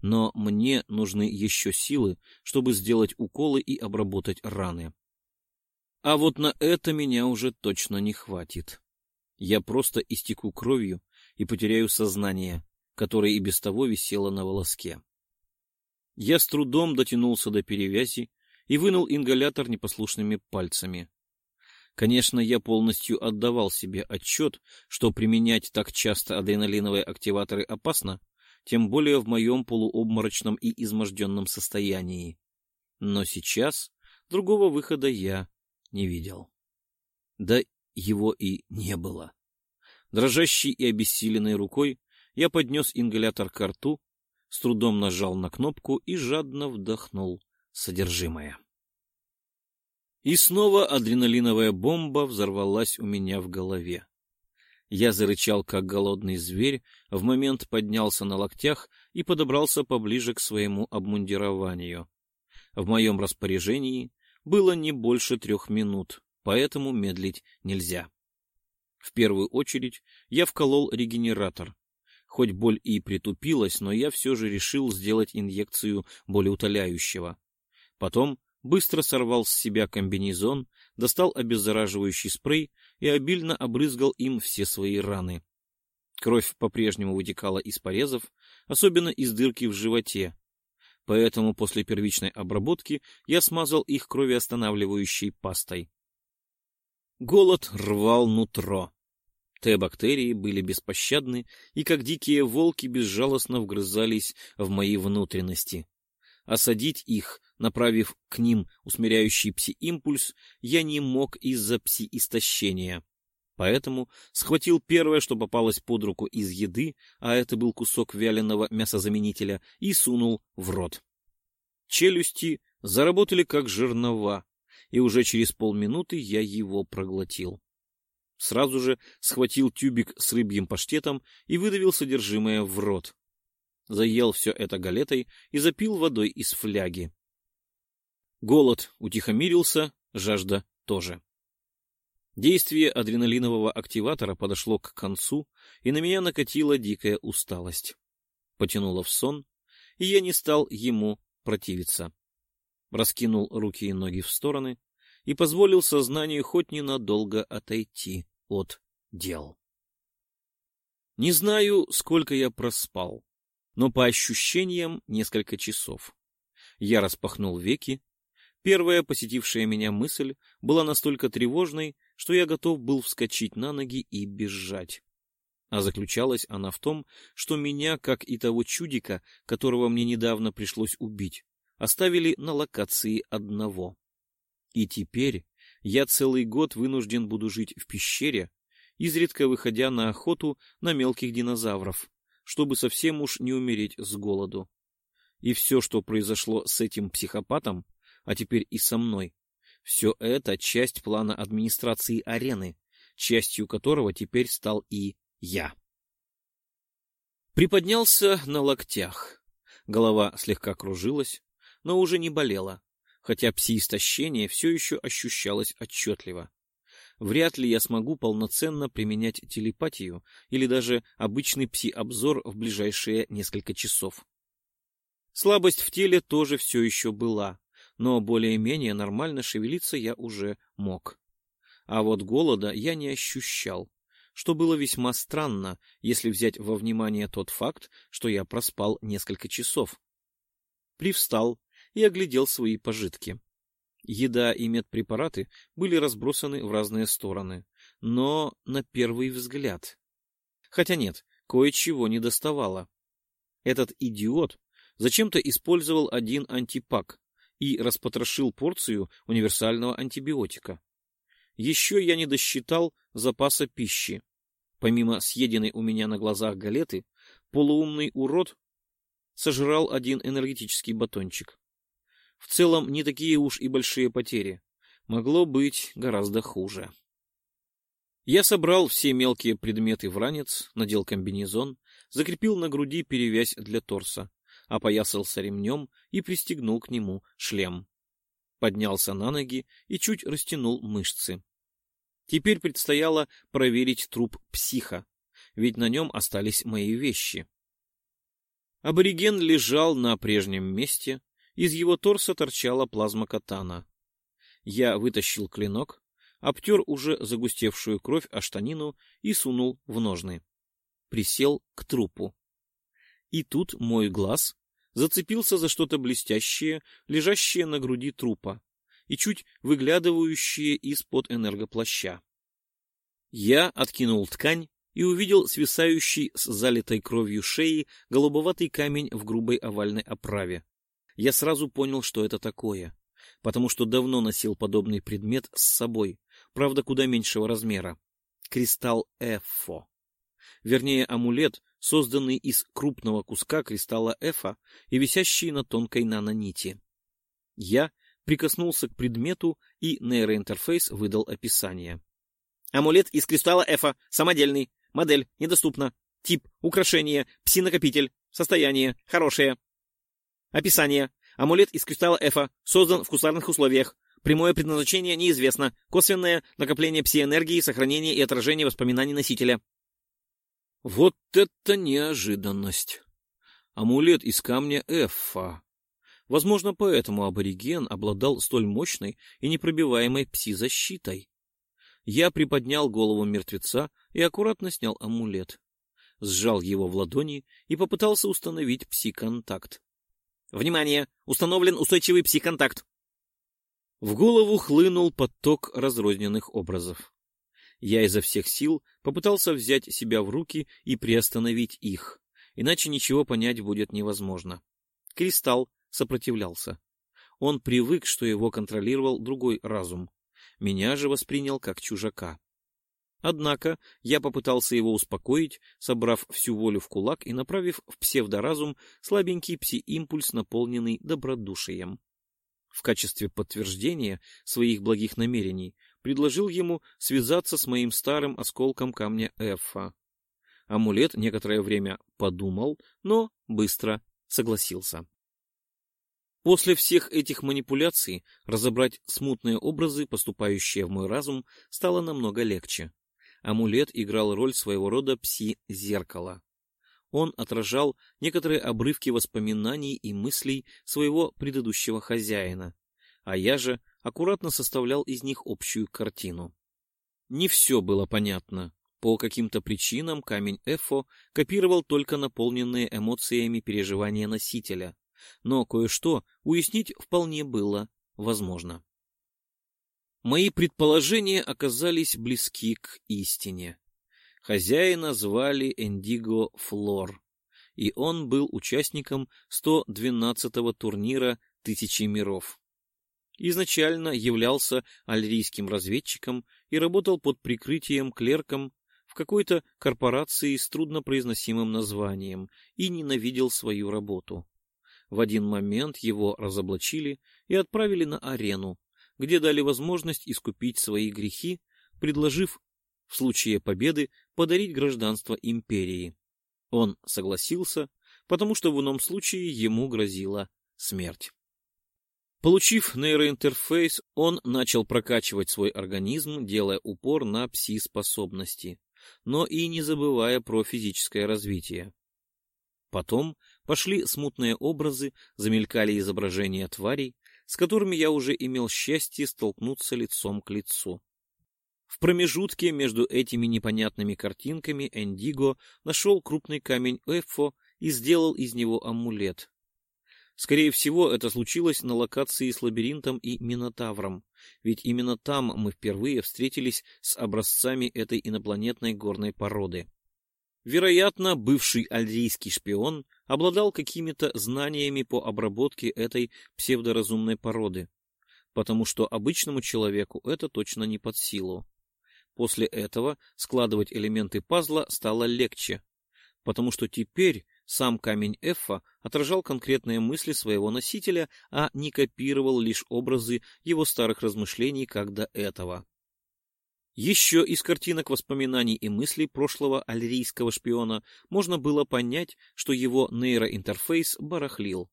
Но мне нужны еще силы, чтобы сделать уколы и обработать раны. А вот на это меня уже точно не хватит. Я просто истеку кровью и потеряю сознание, которая и без того висела на волоске. Я с трудом дотянулся до перевязи и вынул ингалятор непослушными пальцами. Конечно, я полностью отдавал себе отчет, что применять так часто адреналиновые активаторы опасно, тем более в моем полуобморочном и изможденном состоянии. Но сейчас другого выхода я не видел. Да его и не было. Дрожащей и обессиленной рукой я поднес ингалятор к рту, с трудом нажал на кнопку и жадно вдохнул содержимое. И снова адреналиновая бомба взорвалась у меня в голове. Я зарычал, как голодный зверь, в момент поднялся на локтях и подобрался поближе к своему обмундированию. В моем распоряжении было не больше трех минут, поэтому медлить нельзя. В первую очередь я вколол регенератор, Хоть боль и притупилась, но я все же решил сделать инъекцию болеутоляющего. Потом быстро сорвал с себя комбинезон, достал обеззараживающий спрей и обильно обрызгал им все свои раны. Кровь по-прежнему вытекала из порезов, особенно из дырки в животе. Поэтому после первичной обработки я смазал их кровеостанавливающей пастой. Голод рвал нутро. Т-бактерии были беспощадны и, как дикие волки, безжалостно вгрызались в мои внутренности. Осадить их, направив к ним усмиряющий пси-импульс, я не мог из-за пси-истощения. Поэтому схватил первое, что попалось под руку из еды, а это был кусок вяленого мясозаменителя, и сунул в рот. Челюсти заработали как жернова, и уже через полминуты я его проглотил. Сразу же схватил тюбик с рыбьим паштетом и выдавил содержимое в рот. Заел все это галетой и запил водой из фляги. Голод утихомирился, жажда тоже. Действие адреналинового активатора подошло к концу, и на меня накатила дикая усталость. Потянуло в сон, и я не стал ему противиться. Раскинул руки и ноги в стороны, и позволил сознанию хоть ненадолго отойти от дел. Не знаю, сколько я проспал, но по ощущениям несколько часов. Я распахнул веки. Первая посетившая меня мысль была настолько тревожной, что я готов был вскочить на ноги и бежать. А заключалась она в том, что меня, как и того чудика, которого мне недавно пришлось убить, оставили на локации одного. И теперь я целый год вынужден буду жить в пещере, изредка выходя на охоту на мелких динозавров, чтобы совсем уж не умереть с голоду. И все, что произошло с этим психопатом, а теперь и со мной. Все это часть плана администрации арены, частью которого теперь стал и я. Приподнялся на локтях. Голова слегка кружилась, но уже не болела, хотя пси-истощение все еще ощущалось отчетливо. Вряд ли я смогу полноценно применять телепатию или даже обычный пси-обзор в ближайшие несколько часов. Слабость в теле тоже все еще была, но более-менее нормально шевелиться я уже мог. А вот голода я не ощущал, что было весьма странно, если взять во внимание тот факт, что я проспал несколько часов. Привстал и оглядел свои пожитки. Еда и медпрепараты были разбросаны в разные стороны, но на первый взгляд. Хотя нет, кое-чего не доставало. Этот идиот зачем-то использовал один антипак и распотрошил порцию универсального антибиотика. Еще я не досчитал запаса пищи. Помимо съеденной у меня на глазах галеты, полуумный урод сожрал один энергетический батончик. В целом, не такие уж и большие потери. Могло быть гораздо хуже. Я собрал все мелкие предметы в ранец, надел комбинезон, закрепил на груди перевязь для торса, опоясался ремнем и пристегнул к нему шлем. Поднялся на ноги и чуть растянул мышцы. Теперь предстояло проверить труп психа, ведь на нем остались мои вещи. Абориген лежал на прежнем месте, из его торса торчала плазма катана. Я вытащил клинок, обтер уже загустевшую кровь о штанину и сунул в ножны. Присел к трупу. И тут мой глаз зацепился за что-то блестящее, лежащее на груди трупа и чуть выглядывающие из-под энергоплаща. Я откинул ткань и увидел свисающий с залитой кровью шеи голубоватый камень в грубой овальной оправе. Я сразу понял, что это такое, потому что давно носил подобный предмет с собой, правда, куда меньшего размера. Кристалл Эфо. Вернее, амулет, созданный из крупного куска кристалла Эфа и висящий на тонкой нанонити. Я прикоснулся к предмету, и нейроинтерфейс выдал описание. Амулет из кристалла Эфа, самодельный, модель, недоступна, тип, украшение, пси-накопитель, состояние, хорошее. Описание. Амулет из кристалла Эфа, создан в кустарных условиях. Прямое предназначение неизвестно. Косвенное накопление пси-энергии, сохранение и отражение воспоминаний носителя. Вот это неожиданность! Амулет из камня Эфа. Возможно, поэтому абориген обладал столь мощной и непробиваемой пси-защитой. Я приподнял голову мертвеца и аккуратно снял амулет. Сжал его в ладони и попытался установить пси-контакт. «Внимание! Установлен устойчивый пси-контакт!» В голову хлынул поток разрозненных образов. Я изо всех сил попытался взять себя в руки и приостановить их, иначе ничего понять будет невозможно. Кристалл сопротивлялся. Он привык, что его контролировал другой разум. Меня же воспринял как чужака. Однако я попытался его успокоить, собрав всю волю в кулак и направив в псевдоразум слабенький пси-импульс, наполненный добродушием. В качестве подтверждения своих благих намерений предложил ему связаться с моим старым осколком камня Эфа. Амулет некоторое время подумал, но быстро согласился. После всех этих манипуляций разобрать смутные образы, поступающие в мой разум, стало намного легче. Амулет играл роль своего рода пси-зеркала. Он отражал некоторые обрывки воспоминаний и мыслей своего предыдущего хозяина, а я же аккуратно составлял из них общую картину. Не все было понятно. По каким-то причинам камень Эфо копировал только наполненные эмоциями переживания носителя — но кое-что уяснить вполне было возможно. Мои предположения оказались близки к истине. Хозяина звали Эндиго Флор, и он был участником 112-го турнира «Тысячи миров». Изначально являлся альрийским разведчиком и работал под прикрытием клерком в какой-то корпорации с труднопроизносимым названием и ненавидел свою работу В один момент его разоблачили и отправили на арену, где дали возможность искупить свои грехи, предложив в случае победы подарить гражданство империи. Он согласился, потому что в ином случае ему грозила смерть. Получив нейроинтерфейс, он начал прокачивать свой организм, делая упор на пси-способности, но и не забывая про физическое развитие. Потом пошли смутные образы, замелькали изображения тварей, с которыми я уже имел счастье столкнуться лицом к лицу. В промежутке между этими непонятными картинками Эндиго нашел крупный камень Эфо и сделал из него амулет. Скорее всего, это случилось на локации с лабиринтом и Минотавром, ведь именно там мы впервые встретились с образцами этой инопланетной горной породы. Вероятно, бывший альрийский шпион обладал какими-то знаниями по обработке этой псевдоразумной породы, потому что обычному человеку это точно не под силу. После этого складывать элементы пазла стало легче, потому что теперь сам камень Эффа отражал конкретные мысли своего носителя, а не копировал лишь образы его старых размышлений, как до этого. Еще из картинок воспоминаний и мыслей прошлого альрийского шпиона можно было понять, что его нейроинтерфейс барахлил.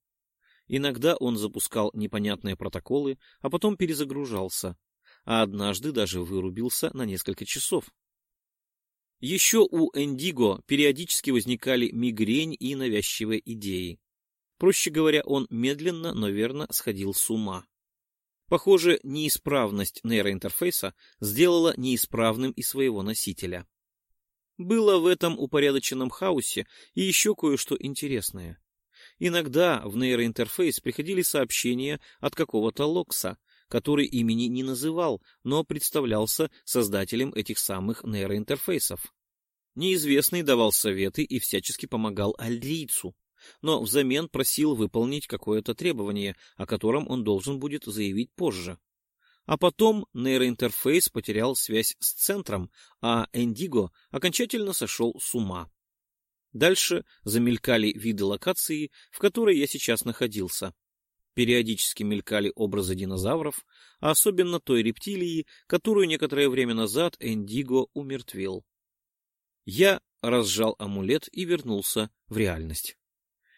Иногда он запускал непонятные протоколы, а потом перезагружался, а однажды даже вырубился на несколько часов. Еще у Эндиго периодически возникали мигрень и навязчивые идеи. Проще говоря, он медленно, но верно сходил с ума. Похоже, неисправность нейроинтерфейса сделала неисправным и своего носителя. Было в этом упорядоченном хаосе и еще кое-что интересное. Иногда в нейроинтерфейс приходили сообщения от какого-то локса, который имени не называл, но представлялся создателем этих самых нейроинтерфейсов. Неизвестный давал советы и всячески помогал альдрийцу, но взамен просил выполнить какое-то требование, о котором он должен будет заявить позже. А потом нейроинтерфейс потерял связь с центром, а Эндиго окончательно сошел с ума. Дальше замелькали виды локации, в которой я сейчас находился. Периодически мелькали образы динозавров, а особенно той рептилии, которую некоторое время назад Эндиго умертвил. Я разжал амулет и вернулся в реальность.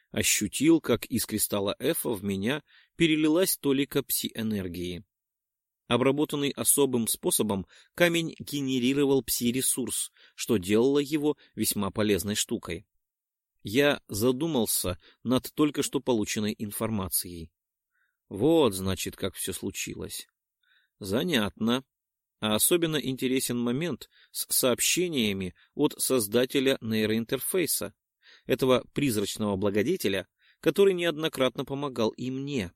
Ощутил, как из кристалла Эфа в меня перелилась толика пси-энергии. Обработанный особым способом, камень генерировал пси-ресурс, что делало его весьма полезной штукой. Я задумался над только что полученной информацией. Вот, значит, как все случилось. Занятно. А особенно интересен момент с сообщениями от создателя нейроинтерфейса, этого призрачного благодетеля, который неоднократно помогал и мне,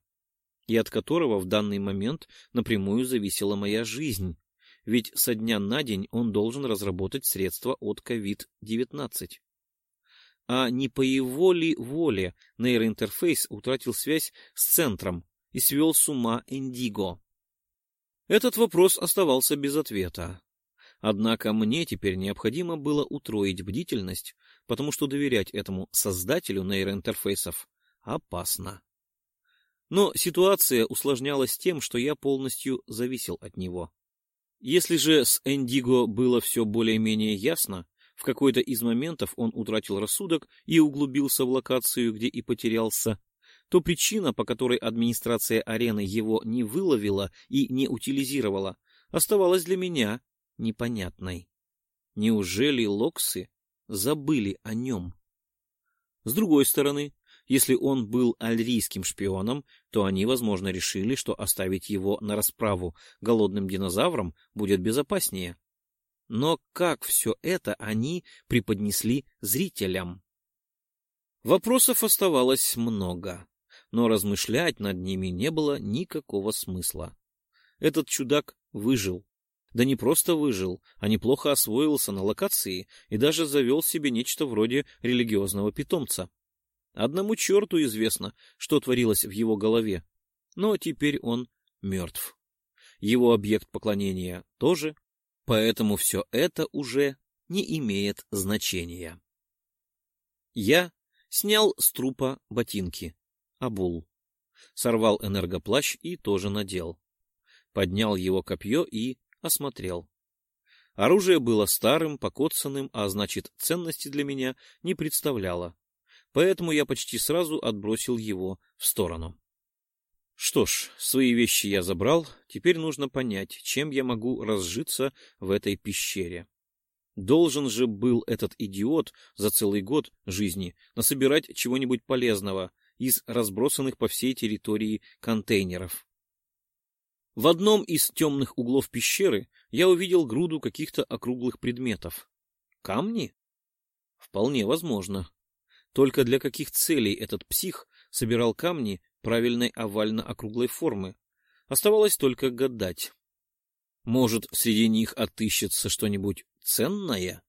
и от которого в данный момент напрямую зависела моя жизнь, ведь со дня на день он должен разработать средства от COVID-19. А не по его ли воле нейроинтерфейс утратил связь с центром, и свел с ума Индиго? Этот вопрос оставался без ответа. Однако мне теперь необходимо было утроить бдительность, потому что доверять этому создателю нейроинтерфейсов опасно. Но ситуация усложнялась тем, что я полностью зависел от него. Если же с Эндиго было все более-менее ясно, в какой-то из моментов он утратил рассудок и углубился в локацию, где и потерялся, то причина, по которой администрация арены его не выловила и не утилизировала, оставалась для меня непонятной. Неужели локсы забыли о нем? С другой стороны, если он был альрийским шпионом, то они, возможно, решили, что оставить его на расправу голодным динозаврам будет безопаснее. Но как все это они преподнесли зрителям? Вопросов оставалось много но размышлять над ними не было никакого смысла. Этот чудак выжил. Да не просто выжил, а неплохо освоился на локации и даже завел себе нечто вроде религиозного питомца. Одному черту известно, что творилось в его голове, но теперь он мертв. Его объект поклонения тоже, поэтому все это уже не имеет значения. Я снял с трупа ботинки обул. Сорвал энергоплащ и тоже надел. Поднял его копье и осмотрел. Оружие было старым, покоцанным, а значит, ценности для меня не представляло. Поэтому я почти сразу отбросил его в сторону. Что ж, свои вещи я забрал, теперь нужно понять, чем я могу разжиться в этой пещере. Должен же был этот идиот за целый год жизни насобирать чего-нибудь полезного из разбросанных по всей территории контейнеров. В одном из темных углов пещеры я увидел груду каких-то округлых предметов. Камни? Вполне возможно. Только для каких целей этот псих собирал камни правильной овально-округлой формы? Оставалось только гадать. Может, среди них отыщется что-нибудь ценное?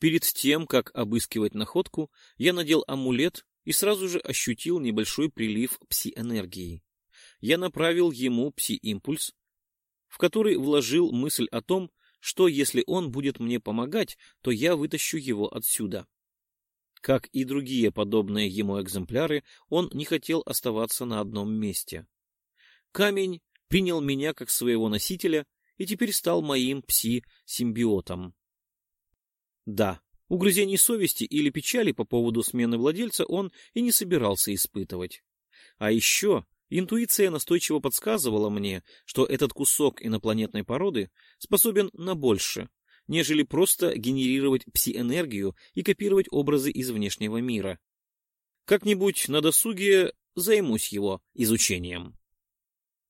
Перед тем, как обыскивать находку, я надел амулет и сразу же ощутил небольшой прилив пси-энергии. Я направил ему пси-импульс, в который вложил мысль о том, что если он будет мне помогать, то я вытащу его отсюда. Как и другие подобные ему экземпляры, он не хотел оставаться на одном месте. Камень принял меня как своего носителя и теперь стал моим пси-симбиотом. Да, угрызений совести или печали по поводу смены владельца он и не собирался испытывать. А еще интуиция настойчиво подсказывала мне, что этот кусок инопланетной породы способен на больше, нежели просто генерировать пси-энергию и копировать образы из внешнего мира. Как-нибудь на досуге займусь его изучением.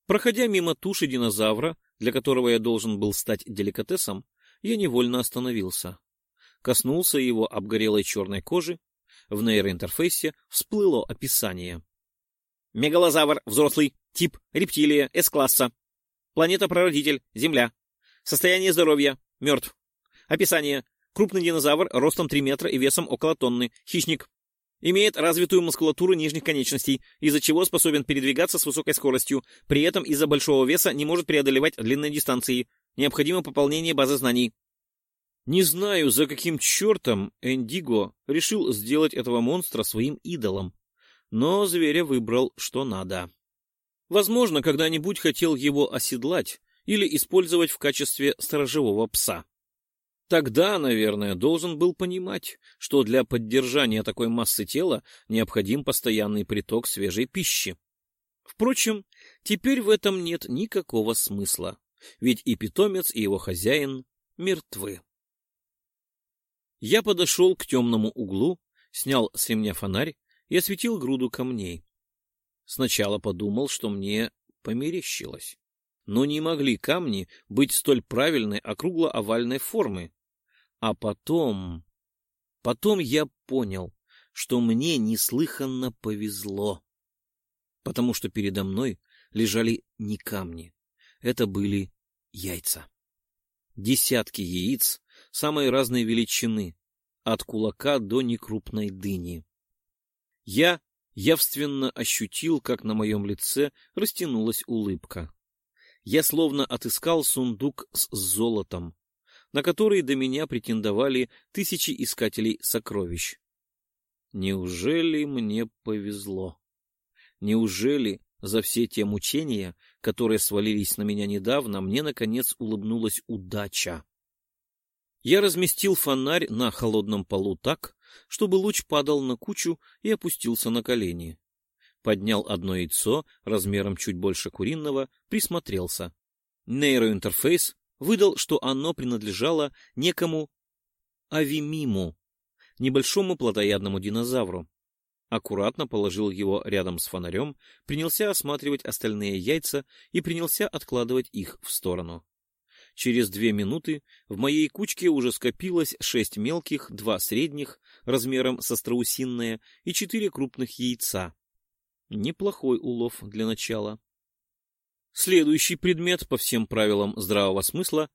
Проходя мимо туши динозавра, для которого я должен был стать деликатесом, я невольно остановился. Коснулся его обгорелой черной кожи. В нейроинтерфейсе всплыло описание. Мегалозавр, взрослый, тип рептилия, С-класса. Планета-прародитель, Земля. Состояние здоровья, мертв. Описание. Крупный динозавр ростом 3 метра и весом около тонны. Хищник. Имеет развитую мускулатуру нижних конечностей, из-за чего способен передвигаться с высокой скоростью, при этом из-за большого веса не может преодолевать длинные дистанции. Необходимо пополнение базы знаний. Не знаю, за каким чертом Эндиго решил сделать этого монстра своим идолом, но зверя выбрал что надо. Возможно, когда-нибудь хотел его оседлать или использовать в качестве сторожевого пса. Тогда, наверное, должен был понимать, что для поддержания такой массы тела необходим постоянный приток свежей пищи. Впрочем, теперь в этом нет никакого смысла, ведь и питомец, и его хозяин мертвы. Я подошел к темному углу, снял с ремня фонарь и осветил груду камней. Сначала подумал, что мне померещилось. Но не могли камни быть столь правильной округло-овальной формы, а потом... Потом я понял, что мне неслыханно повезло. Потому что передо мной лежали не камни. Это были яйца. Десятки яиц самой разной величины, от кулака до некрупной дыни. Я явственно ощутил, как на моем лице растянулась улыбка. Я словно отыскал сундук с золотом, на которые до меня претендовали тысячи искателей сокровищ. Неужели мне повезло? Неужели за все те мучения, которые свалились на меня недавно, мне, наконец, улыбнулась удача? Я разместил фонарь на холодном полу так, чтобы луч падал на кучу и опустился на колени. Поднял одно яйцо размером чуть больше куриного, присмотрелся. Нейроинтерфейс выдал, что оно принадлежало некому Авимиму, небольшому плотоядному динозавру. Аккуратно положил его рядом с фонарем, принялся осматривать остальные яйца и принялся откладывать их в сторону. Через две минуты в моей кучке уже скопилось шесть мелких, два средних, размером со страусинное, и четыре крупных яйца. Неплохой улов для начала. Следующий предмет, по всем правилам здравого смысла,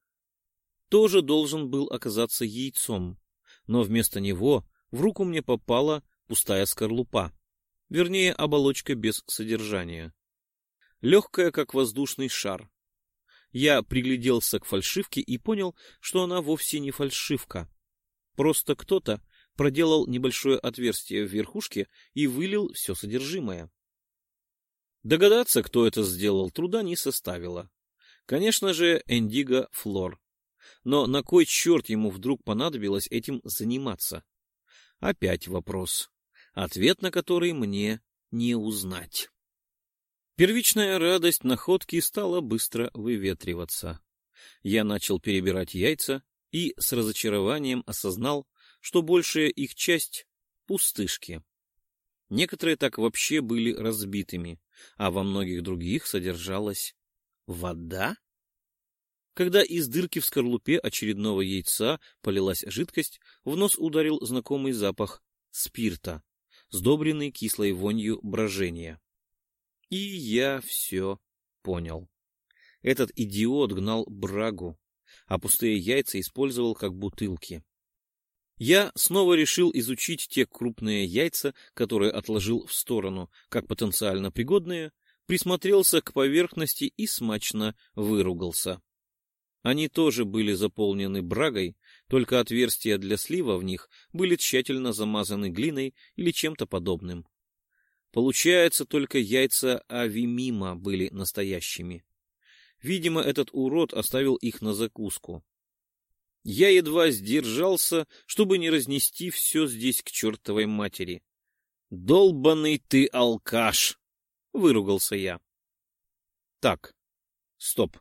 тоже должен был оказаться яйцом, но вместо него в руку мне попала пустая скорлупа, вернее, оболочка без содержания. Легкая, как воздушный шар. Я пригляделся к фальшивке и понял, что она вовсе не фальшивка. Просто кто-то проделал небольшое отверстие в верхушке и вылил все содержимое. Догадаться, кто это сделал, труда не составило. Конечно же, Эндиго Флор. Но на кой черт ему вдруг понадобилось этим заниматься? Опять вопрос, ответ на который мне не узнать. Первичная радость находки стала быстро выветриваться. Я начал перебирать яйца и с разочарованием осознал, что большая их часть — пустышки. Некоторые так вообще были разбитыми, а во многих других содержалась вода. Когда из дырки в скорлупе очередного яйца полилась жидкость, в нос ударил знакомый запах спирта, сдобренный кислой вонью брожения. И я все понял. Этот идиот гнал брагу, а пустые яйца использовал как бутылки. Я снова решил изучить те крупные яйца, которые отложил в сторону, как потенциально пригодные, присмотрелся к поверхности и смачно выругался. Они тоже были заполнены брагой, только отверстия для слива в них были тщательно замазаны глиной или чем-то подобным. Получается, только яйца авимима были настоящими. Видимо, этот урод оставил их на закуску. Я едва сдержался, чтобы не разнести все здесь к чертовой матери. «Долбанный ты алкаш!» — выругался я. Так, стоп.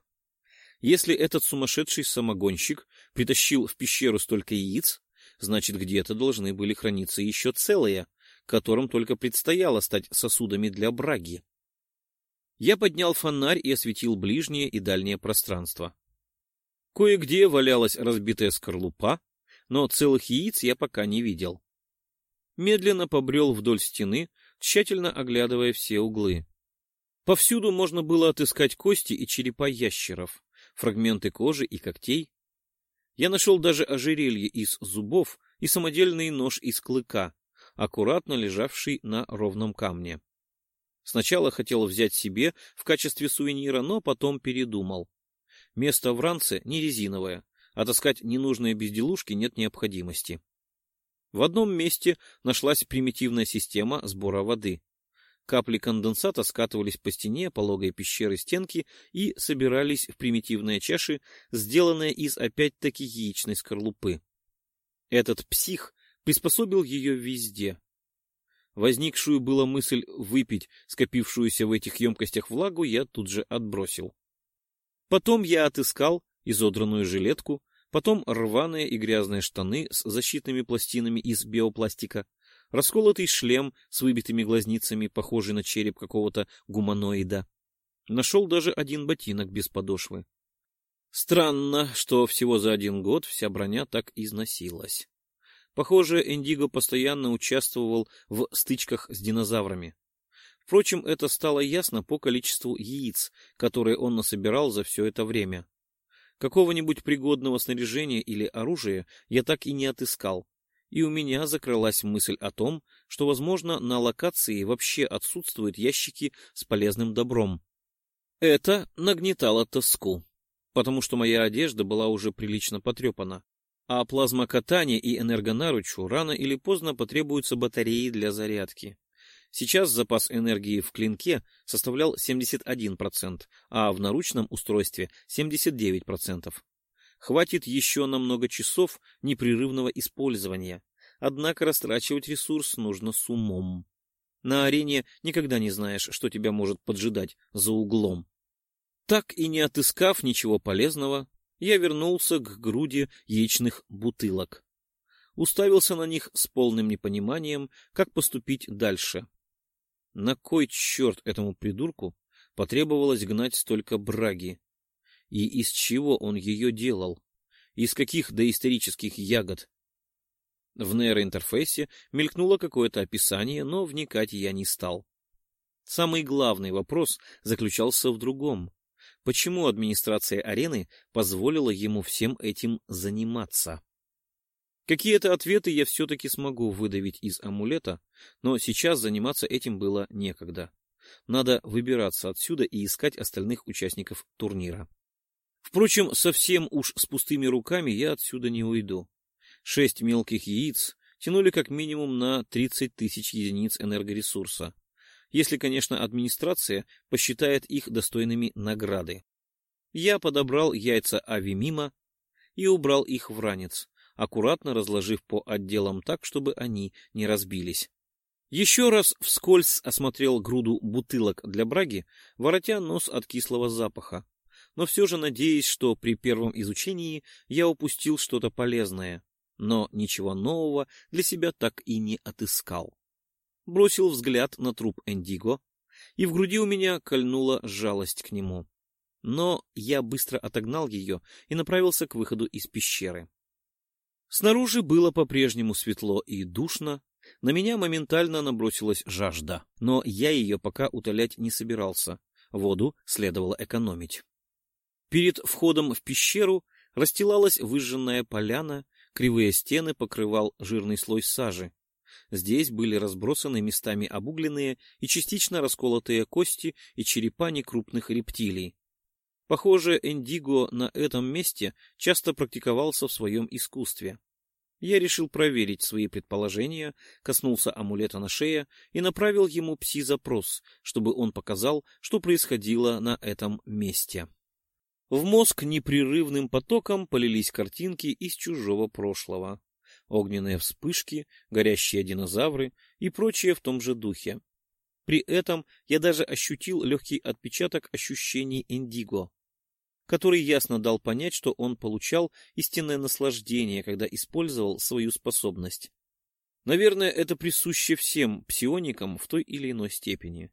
Если этот сумасшедший самогонщик притащил в пещеру столько яиц, значит, где-то должны были храниться еще целые, которым только предстояло стать сосудами для браги. Я поднял фонарь и осветил ближнее и дальнее пространство. Кое-где валялась разбитая скорлупа, но целых яиц я пока не видел. Медленно побрел вдоль стены, тщательно оглядывая все углы. Повсюду можно было отыскать кости и черепа ящеров фрагменты кожи и когтей. Я нашел даже ожерелье из зубов и самодельный нож из клыка, аккуратно лежавший на ровном камне. Сначала хотел взять себе в качестве сувенира, но потом передумал. Место в ранце не резиновое, а таскать ненужные безделушки нет необходимости. В одном месте нашлась примитивная система сбора воды. Капли конденсата скатывались по стене пологой пещеры стенки и собирались в примитивные чаши, сделанные из опять-таки яичной скорлупы. Этот псих приспособил ее везде. Возникшую была мысль выпить скопившуюся в этих емкостях влагу я тут же отбросил. Потом я отыскал изодранную жилетку, потом рваные и грязные штаны с защитными пластинами из биопластика, расколотый шлем с выбитыми глазницами, похожий на череп какого-то гуманоида. Нашел даже один ботинок без подошвы. Странно, что всего за один год вся броня так износилась. Похоже, Эндиго постоянно участвовал в стычках с динозаврами. Впрочем, это стало ясно по количеству яиц, которые он насобирал за все это время. Какого-нибудь пригодного снаряжения или оружия я так и не отыскал, и у меня закралась мысль о том, что, возможно, на локации вообще отсутствуют ящики с полезным добром. Это нагнетало тоску, потому что моя одежда была уже прилично потрепана, а плазмокатание и энергонаручу рано или поздно потребуются батареи для зарядки. Сейчас запас энергии в клинке составлял 71%, а в наручном устройстве 79% хватит еще на много часов непрерывного использования. Однако растрачивать ресурс нужно с умом. На арене никогда не знаешь, что тебя может поджидать за углом. Так и не отыскав ничего полезного, я вернулся к груди яичных бутылок. Уставился на них с полным непониманием, как поступить дальше. На кой черт этому придурку потребовалось гнать столько браги? И из чего он ее делал? Из каких доисторических ягод? В нейроинтерфейсе мелькнуло какое-то описание, но вникать я не стал. Самый главный вопрос заключался в другом. Почему администрация арены позволила ему всем этим заниматься? Какие-то ответы я все-таки смогу выдавить из амулета, но сейчас заниматься этим было некогда. Надо выбираться отсюда и искать остальных участников турнира. Впрочем, совсем уж с пустыми руками я отсюда не уйду. Шесть мелких яиц тянули как минимум на 30 тысяч единиц энергоресурса. Если, конечно, администрация посчитает их достойными награды. Я подобрал яйца Авимима и убрал их в ранец, аккуратно разложив по отделам так, чтобы они не разбились. Еще раз вскользь осмотрел груду бутылок для браги, воротя нос от кислого запаха, но все же надеясь, что при первом изучении я упустил что-то полезное, но ничего нового для себя так и не отыскал. Бросил взгляд на труп Эндиго, и в груди у меня кольнула жалость к нему. Но я быстро отогнал ее и направился к выходу из пещеры. Снаружи было по-прежнему светло и душно, на меня моментально набросилась жажда, но я ее пока утолять не собирался, воду следовало экономить. Перед входом в пещеру расстилалась выжженная поляна, кривые стены покрывал жирный слой сажи. Здесь были разбросаны местами обугленные и частично расколотые кости и черепа некрупных рептилий. Похоже, Эндиго на этом месте часто практиковался в своем искусстве. Я решил проверить свои предположения, коснулся амулета на шее и направил ему пси-запрос, чтобы он показал, что происходило на этом месте. В мозг непрерывным потоком полились картинки из чужого прошлого. Огненные вспышки, горящие динозавры и прочее в том же духе. При этом я даже ощутил легкий отпечаток ощущений индиго который ясно дал понять, что он получал истинное наслаждение, когда использовал свою способность. Наверное, это присуще всем псионикам в той или иной степени.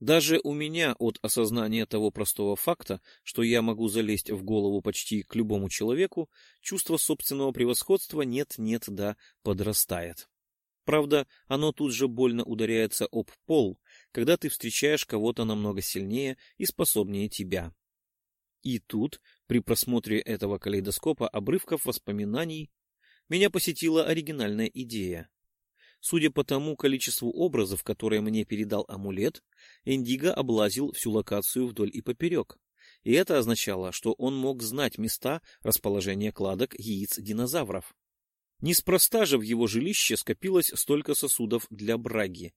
Даже у меня от осознания того простого факта, что я могу залезть в голову почти к любому человеку, чувство собственного превосходства нет-нет да подрастает. Правда, оно тут же больно ударяется об пол, когда ты встречаешь кого-то намного сильнее и способнее тебя. И тут, при просмотре этого калейдоскопа обрывков воспоминаний, меня посетила оригинальная идея. Судя по тому количеству образов, которые мне передал амулет, Эндиго облазил всю локацию вдоль и поперек. И это означало, что он мог знать места расположения кладок яиц динозавров. Неспроста же в его жилище скопилось столько сосудов для браги.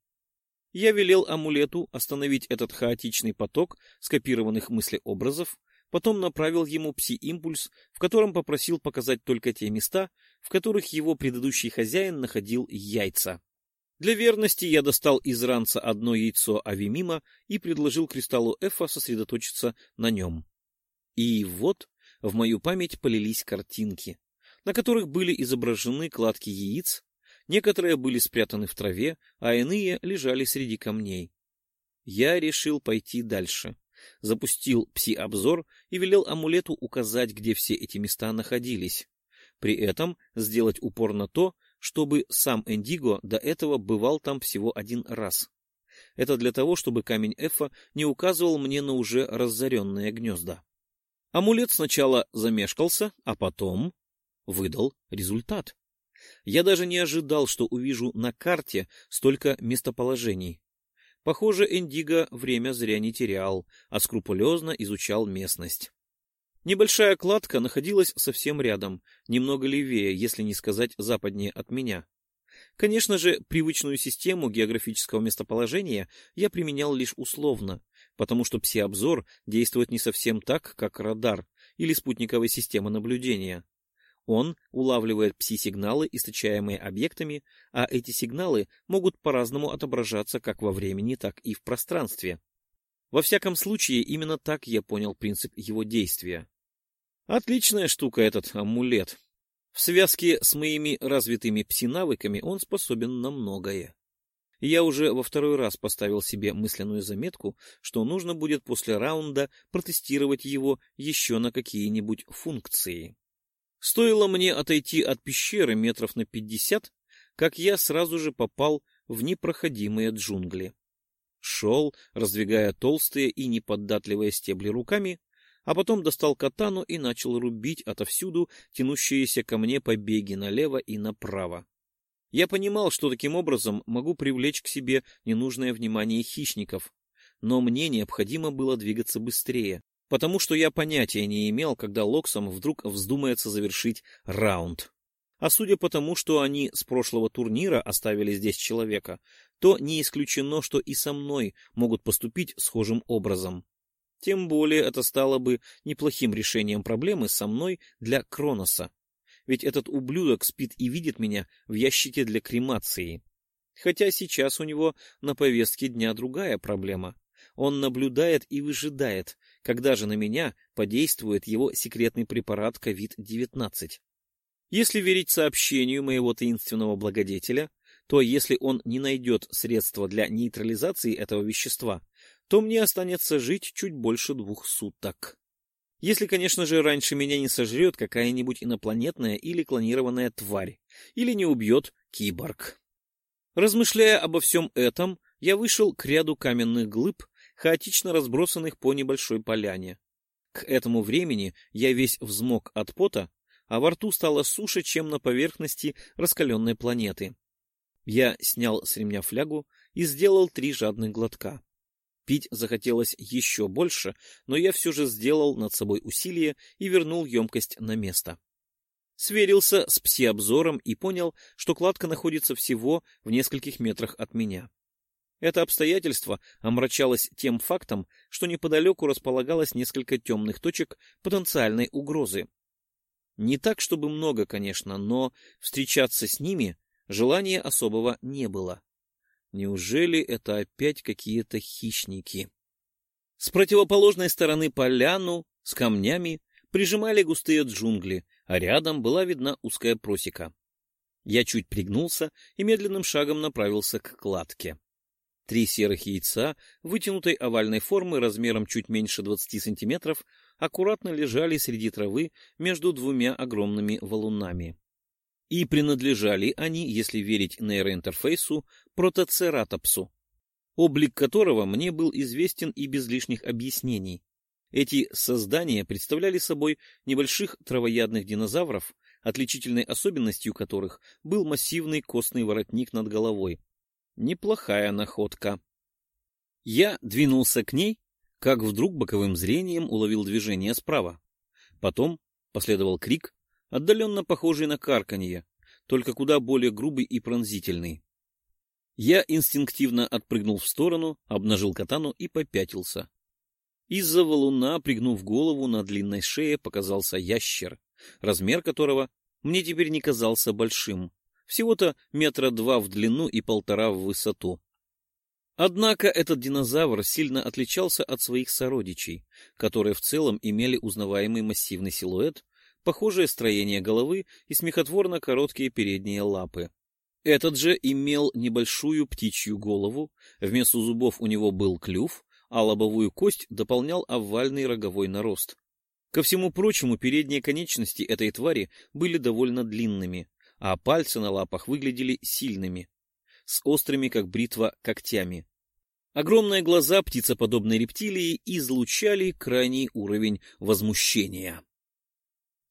Я велел амулету остановить этот хаотичный поток скопированных мыслеобразов потом направил ему пси-импульс, в котором попросил показать только те места, в которых его предыдущий хозяин находил яйца. Для верности я достал из ранца одно яйцо Авимима и предложил кристаллу Эфа сосредоточиться на нем. И вот в мою память полились картинки, на которых были изображены кладки яиц, некоторые были спрятаны в траве, а иные лежали среди камней. Я решил пойти дальше запустил пси-обзор и велел амулету указать, где все эти места находились. При этом сделать упор на то, чтобы сам Эндиго до этого бывал там всего один раз. Это для того, чтобы камень Эфа не указывал мне на уже разоренные гнезда. Амулет сначала замешкался, а потом выдал результат. Я даже не ожидал, что увижу на карте столько местоположений. Похоже, Эндиго время зря не терял, а скрупулезно изучал местность. Небольшая кладка находилась совсем рядом, немного левее, если не сказать западнее от меня. Конечно же, привычную систему географического местоположения я применял лишь условно, потому что псиобзор действует не совсем так, как радар или спутниковая система наблюдения. Он улавливает пси-сигналы, источаемые объектами, а эти сигналы могут по-разному отображаться как во времени, так и в пространстве. Во всяком случае, именно так я понял принцип его действия. Отличная штука этот амулет. В связке с моими развитыми пси-навыками он способен на многое. Я уже во второй раз поставил себе мысленную заметку, что нужно будет после раунда протестировать его еще на какие-нибудь функции. Стоило мне отойти от пещеры метров на пятьдесят, как я сразу же попал в непроходимые джунгли. Шел, раздвигая толстые и неподатливые стебли руками, а потом достал катану и начал рубить отовсюду тянущиеся ко мне побеги налево и направо. Я понимал, что таким образом могу привлечь к себе ненужное внимание хищников, но мне необходимо было двигаться быстрее, потому что я понятия не имел, когда Локсом вдруг вздумается завершить раунд. А судя по тому, что они с прошлого турнира оставили здесь человека, то не исключено, что и со мной могут поступить схожим образом. Тем более это стало бы неплохим решением проблемы со мной для Кроноса. Ведь этот ублюдок спит и видит меня в ящике для кремации. Хотя сейчас у него на повестке дня другая проблема. Он наблюдает и выжидает, когда же на меня подействует его секретный препарат COVID-19. Если верить сообщению моего таинственного благодетеля, то если он не найдет средства для нейтрализации этого вещества, то мне останется жить чуть больше двух суток. Если, конечно же, раньше меня не сожрет какая-нибудь инопланетная или клонированная тварь, или не убьет киборг. Размышляя обо всем этом, я вышел к ряду каменных глыб, хаотично разбросанных по небольшой поляне. К этому времени я весь взмок от пота, а во рту стало суше, чем на поверхности раскаленной планеты. Я снял с ремня флягу и сделал три жадных глотка. Пить захотелось еще больше, но я все же сделал над собой усилие и вернул емкость на место. Сверился с пси-обзором и понял, что кладка находится всего в нескольких метрах от меня. Это обстоятельство омрачалось тем фактом, что неподалеку располагалось несколько темных точек потенциальной угрозы. Не так, чтобы много, конечно, но встречаться с ними желания особого не было. Неужели это опять какие-то хищники? С противоположной стороны поляну с камнями прижимали густые джунгли, а рядом была видна узкая просека. Я чуть пригнулся и медленным шагом направился к кладке. Три серых яйца, вытянутой овальной формы размером чуть меньше 20 сантиметров, аккуратно лежали среди травы между двумя огромными валунами. И принадлежали они, если верить нейроинтерфейсу, протоцератопсу, облик которого мне был известен и без лишних объяснений. Эти создания представляли собой небольших травоядных динозавров, отличительной особенностью которых был массивный костный воротник над головой. Неплохая находка. Я двинулся к ней, как вдруг боковым зрением уловил движение справа. Потом последовал крик, отдаленно похожий на карканье, только куда более грубый и пронзительный. Я инстинктивно отпрыгнул в сторону, обнажил катану и попятился. Из-за валуна, пригнув голову на длинной шее, показался ящер, размер которого мне теперь не казался большим, всего-то метра два в длину и полтора в высоту. Однако этот динозавр сильно отличался от своих сородичей, которые в целом имели узнаваемый массивный силуэт, похожее строение головы и смехотворно короткие передние лапы. Этот же имел небольшую птичью голову, вместо зубов у него был клюв, а лобовую кость дополнял овальный роговой нарост. Ко всему прочему, передние конечности этой твари были довольно длинными, а пальцы на лапах выглядели сильными, с острыми, как бритва, когтями. Огромные глаза птицеподобной рептилии излучали крайний уровень возмущения.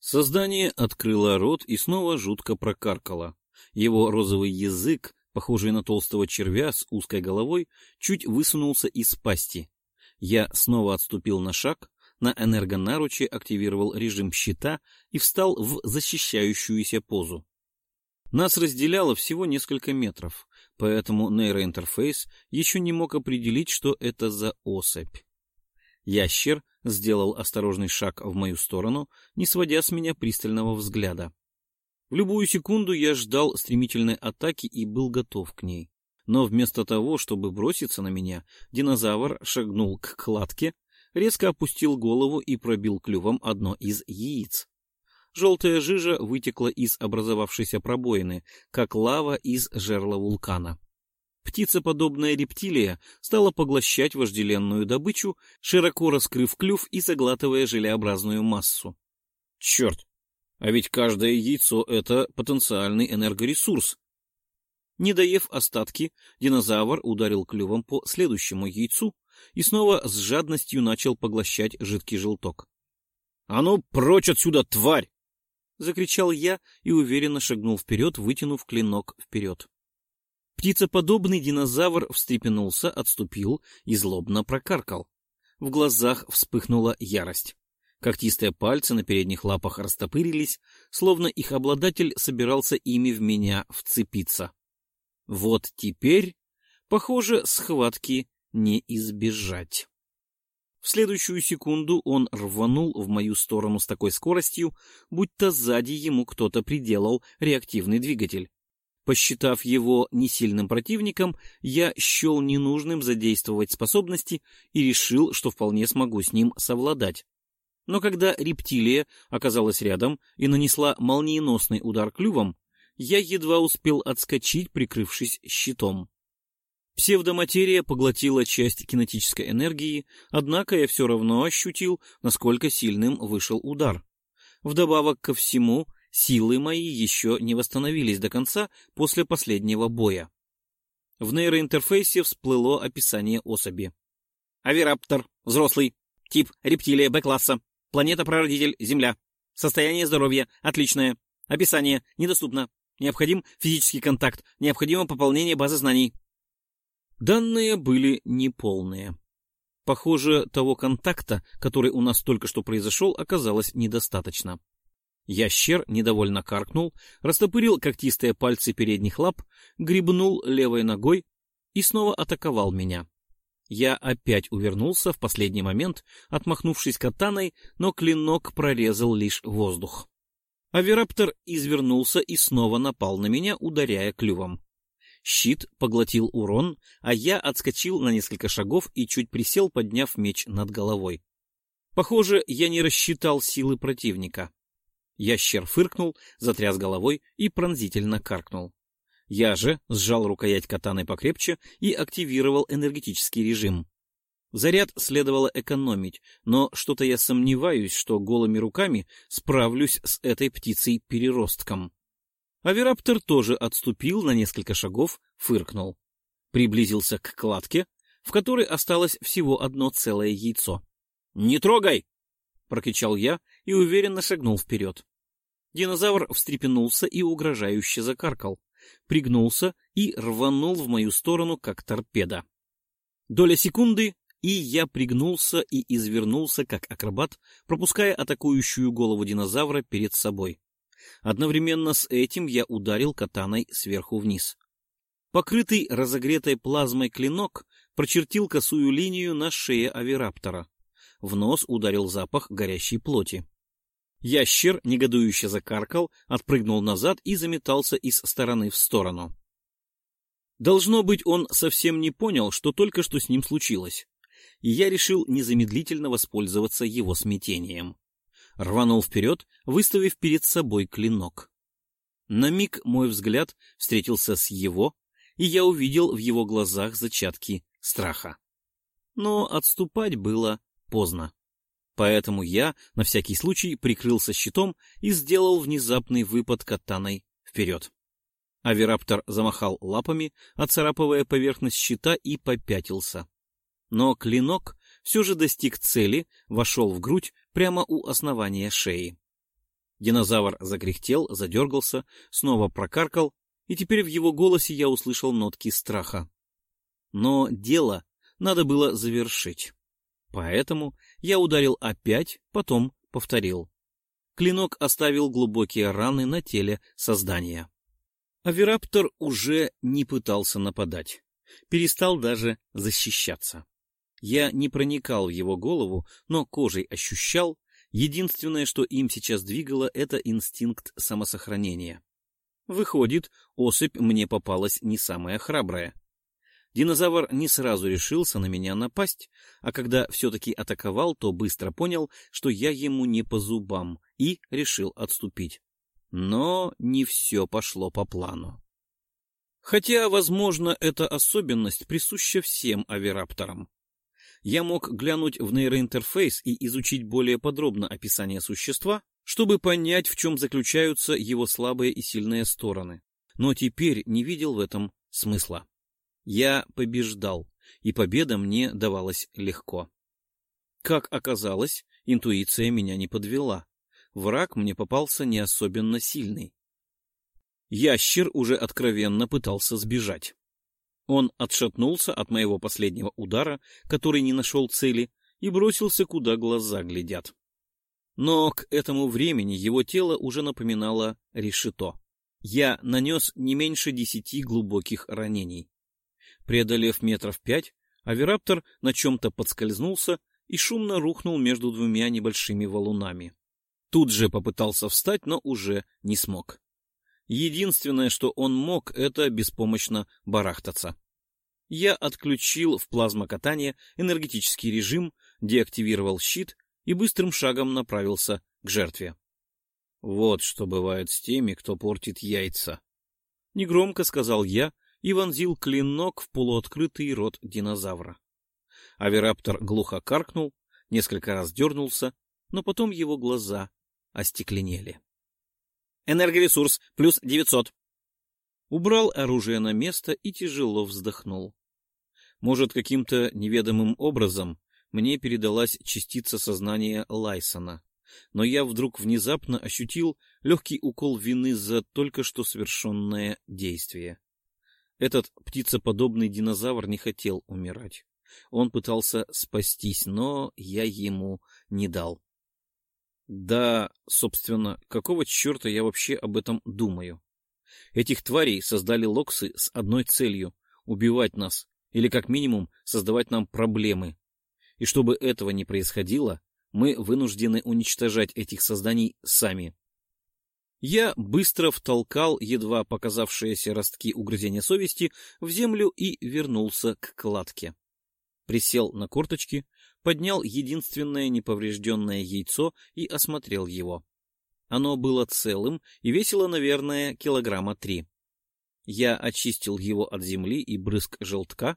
Создание открыло рот и снова жутко прокаркало. Его розовый язык, похожий на толстого червя с узкой головой, чуть высунулся из пасти. Я снова отступил на шаг, на энергонаруче активировал режим щита и встал в защищающуюся позу. Нас разделяло всего несколько метров, поэтому нейроинтерфейс еще не мог определить, что это за особь. Ящер сделал осторожный шаг в мою сторону, не сводя с меня пристального взгляда. В любую секунду я ждал стремительной атаки и был готов к ней. Но вместо того, чтобы броситься на меня, динозавр шагнул к кладке, резко опустил голову и пробил клювом одно из яиц. Желтая жижа вытекла из образовавшейся пробоины, как лава из жерла вулкана. Птицеподобная рептилия стала поглощать вожделенную добычу, широко раскрыв клюв и заглатывая желеобразную массу. Черт! А ведь каждое яйцо — это потенциальный энергоресурс. Не доев остатки, динозавр ударил клювом по следующему яйцу и снова с жадностью начал поглощать жидкий желток. — А ну, прочь отсюда, тварь! — закричал я и уверенно шагнул вперед, вытянув клинок вперед. Птицеподобный динозавр встрепенулся, отступил и злобно прокаркал. В глазах вспыхнула ярость. Когтистые пальцы на передних лапах растопырились, словно их обладатель собирался ими в меня вцепиться. Вот теперь, похоже, схватки не избежать. В следующую секунду он рванул в мою сторону с такой скоростью, будто сзади ему кто-то приделал реактивный двигатель. Посчитав его несильным противником, я счел ненужным задействовать способности и решил, что вполне смогу с ним совладать. Но когда рептилия оказалась рядом и нанесла молниеносный удар клювом, я едва успел отскочить, прикрывшись щитом. Псевдоматерия поглотила часть кинетической энергии, однако я все равно ощутил, насколько сильным вышел удар. Вдобавок ко всему, Силы мои еще не восстановились до конца после последнего боя. В нейроинтерфейсе всплыло описание особи. Авираптор, взрослый, тип рептилия Б-класса, планета-прародитель, Земля. Состояние здоровья отличное. Описание недоступно. Необходим физический контакт, необходимо пополнение базы знаний. Данные были неполные. Похоже, того контакта, который у нас только что произошел, оказалось недостаточно. Ящер недовольно каркнул, растопырил когтистые пальцы передних лап, грибнул левой ногой и снова атаковал меня. Я опять увернулся в последний момент, отмахнувшись катаной, но клинок прорезал лишь воздух. Авераптор извернулся и снова напал на меня, ударяя клювом. Щит поглотил урон, а я отскочил на несколько шагов и чуть присел, подняв меч над головой. Похоже, я не рассчитал силы противника. Ящер фыркнул, затряс головой и пронзительно каркнул. Я же сжал рукоять катаны покрепче и активировал энергетический режим. Заряд следовало экономить, но что-то я сомневаюсь, что голыми руками справлюсь с этой птицей-переростком. Авераптор тоже отступил на несколько шагов, фыркнул. Приблизился к кладке, в которой осталось всего одно целое яйцо. «Не трогай!» — прокричал я и уверенно шагнул вперед. Динозавр встрепенулся и угрожающе закаркал, пригнулся и рванул в мою сторону, как торпеда. Доля секунды, и я пригнулся и извернулся, как акробат, пропуская атакующую голову динозавра перед собой. Одновременно с этим я ударил катаной сверху вниз. Покрытый разогретой плазмой клинок прочертил косую линию на шее авираптора. В нос ударил запах горящей плоти. Ящер негодующе закаркал, отпрыгнул назад и заметался из стороны в сторону. Должно быть, он совсем не понял, что только что с ним случилось, и я решил незамедлительно воспользоваться его смятением. Рванул вперед, выставив перед собой клинок. На миг мой взгляд встретился с его, и я увидел в его глазах зачатки страха. Но отступать было поздно. Поэтому я, на всякий случай, прикрылся щитом и сделал внезапный выпад катаной вперед. Авираптор замахал лапами, оцарапывая поверхность щита и попятился. Но клинок все же достиг цели, вошел в грудь прямо у основания шеи. Динозавр закряхтел, задергался, снова прокаркал, и теперь в его голосе я услышал нотки страха. Но дело надо было завершить. Поэтому я ударил опять, потом повторил. Клинок оставил глубокие раны на теле создания. Авираптор уже не пытался нападать, перестал даже защищаться. Я не проникал в его голову, но кожей ощущал, единственное, что им сейчас двигало, это инстинкт самосохранения. Выходит, особь мне попалась не самая храбрая. Динозавр не сразу решился на меня напасть, а когда все-таки атаковал, то быстро понял, что я ему не по зубам, и решил отступить. Но не все пошло по плану. Хотя, возможно, эта особенность присуща всем авирапторам. Я мог глянуть в нейроинтерфейс и изучить более подробно описание существа, чтобы понять, в чем заключаются его слабые и сильные стороны. Но теперь не видел в этом смысла. Я побеждал, и победа мне давалась легко. Как оказалось, интуиция меня не подвела. Враг мне попался не особенно сильный. Ящер уже откровенно пытался сбежать. Он отшатнулся от моего последнего удара, который не нашел цели, и бросился, куда глаза глядят. Но к этому времени его тело уже напоминало решето. Я нанес не меньше десяти глубоких ранений. Преодолев метров пять, Авераптор на чем-то подскользнулся и шумно рухнул между двумя небольшими валунами. Тут же попытался встать, но уже не смог. Единственное, что он мог, это беспомощно барахтаться. Я отключил в плазмокатание энергетический режим, деактивировал щит и быстрым шагом направился к жертве. Вот что бывает с теми, кто портит яйца. Негромко сказал я и вонзил клинок в полуоткрытый рот динозавра. Авераптор глухо каркнул, несколько раз дернулся, но потом его глаза остекленели. Энергоресурс плюс девятьсот. Убрал оружие на место и тяжело вздохнул. Может, каким-то неведомым образом мне передалась частица сознания Лайсона, но я вдруг внезапно ощутил легкий укол вины за только что совершенное действие. Этот птицеподобный динозавр не хотел умирать. Он пытался спастись, но я ему не дал. Да, собственно, какого черта я вообще об этом думаю? Этих тварей создали локсы с одной целью — убивать нас, или как минимум создавать нам проблемы. И чтобы этого не происходило, мы вынуждены уничтожать этих созданий сами. Я быстро втолкал едва показавшиеся ростки угрызения совести в землю и вернулся к кладке. Присел на корточки, поднял единственное неповрежденное яйцо и осмотрел его. Оно было целым и весило, наверное, килограмма три. Я очистил его от земли и брызг желтка,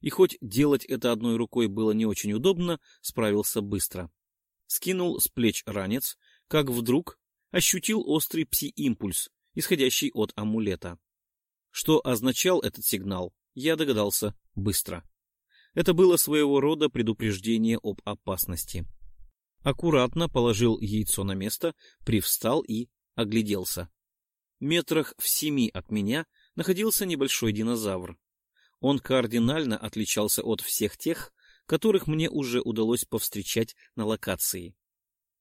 и хоть делать это одной рукой было не очень удобно, справился быстро. Скинул с плеч ранец, как вдруг ощутил острый пси-импульс, исходящий от амулета. Что означал этот сигнал, я догадался быстро. Это было своего рода предупреждение об опасности. Аккуратно положил яйцо на место, привстал и огляделся. Метрах в семи от меня находился небольшой динозавр. Он кардинально отличался от всех тех, которых мне уже удалось повстречать на локации.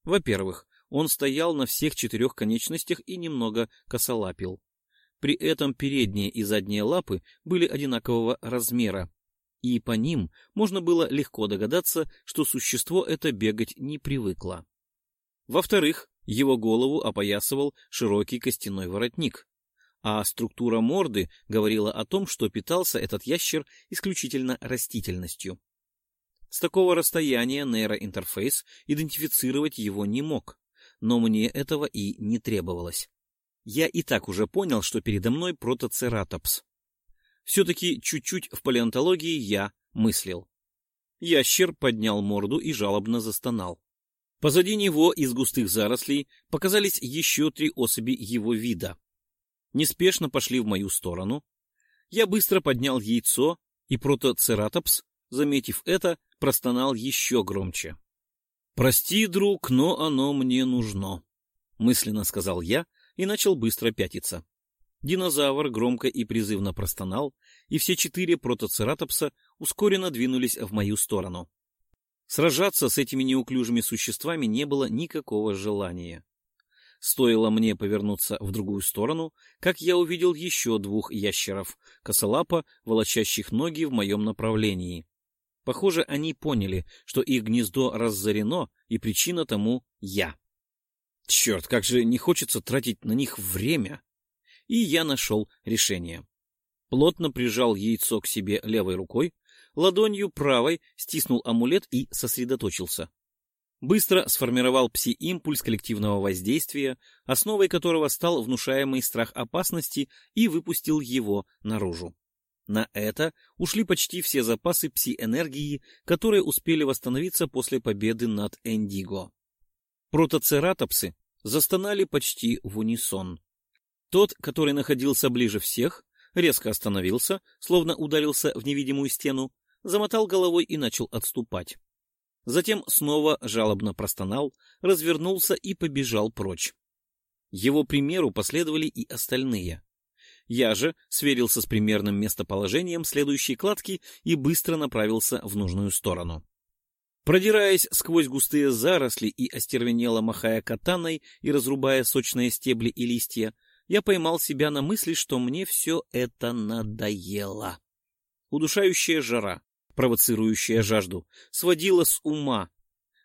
Во-первых, он стоял на всех четырех конечностях и немного косолапил. При этом передние и задние лапы были одинакового размера, и по ним можно было легко догадаться, что существо это бегать не привыкло. Во-вторых, его голову опоясывал широкий костяной воротник, а структура морды говорила о том, что питался этот ящер исключительно растительностью. С такого расстояния нейроинтерфейс идентифицировать его не мог, но мне этого и не требовалось. Я и так уже понял, что передо мной протоцератопс. Все-таки чуть-чуть в палеонтологии я мыслил. Ящер поднял морду и жалобно застонал. Позади него из густых зарослей показались еще три особи его вида неспешно пошли в мою сторону. Я быстро поднял яйцо, и протоцератопс, заметив это, простонал еще громче. «Прости, друг, но оно мне нужно», — мысленно сказал я и начал быстро пятиться. Динозавр громко и призывно простонал, и все четыре протоцератопса ускоренно двинулись в мою сторону. Сражаться с этими неуклюжими существами не было никакого желания. Стоило мне повернуться в другую сторону, как я увидел еще двух ящеров, косолапа, волочащих ноги в моем направлении. Похоже, они поняли, что их гнездо разорено, и причина тому я. Черт, как же не хочется тратить на них время. И я нашел решение. Плотно прижал яйцо к себе левой рукой, ладонью правой стиснул амулет и сосредоточился быстро сформировал пси-импульс коллективного воздействия, основой которого стал внушаемый страх опасности, и выпустил его наружу. На это ушли почти все запасы пси-энергии, которые успели восстановиться после победы над Эндиго. Протоцератопсы застонали почти в унисон. Тот, который находился ближе всех, резко остановился, словно ударился в невидимую стену, замотал головой и начал отступать. Затем снова жалобно простонал, развернулся и побежал прочь. Его примеру последовали и остальные. Я же сверился с примерным местоположением следующей кладки и быстро направился в нужную сторону. Продираясь сквозь густые заросли и остервенело махая катаной и разрубая сочные стебли и листья, я поймал себя на мысли, что мне все это надоело. Удушающая жара, провоцирующая жажду, сводила с ума.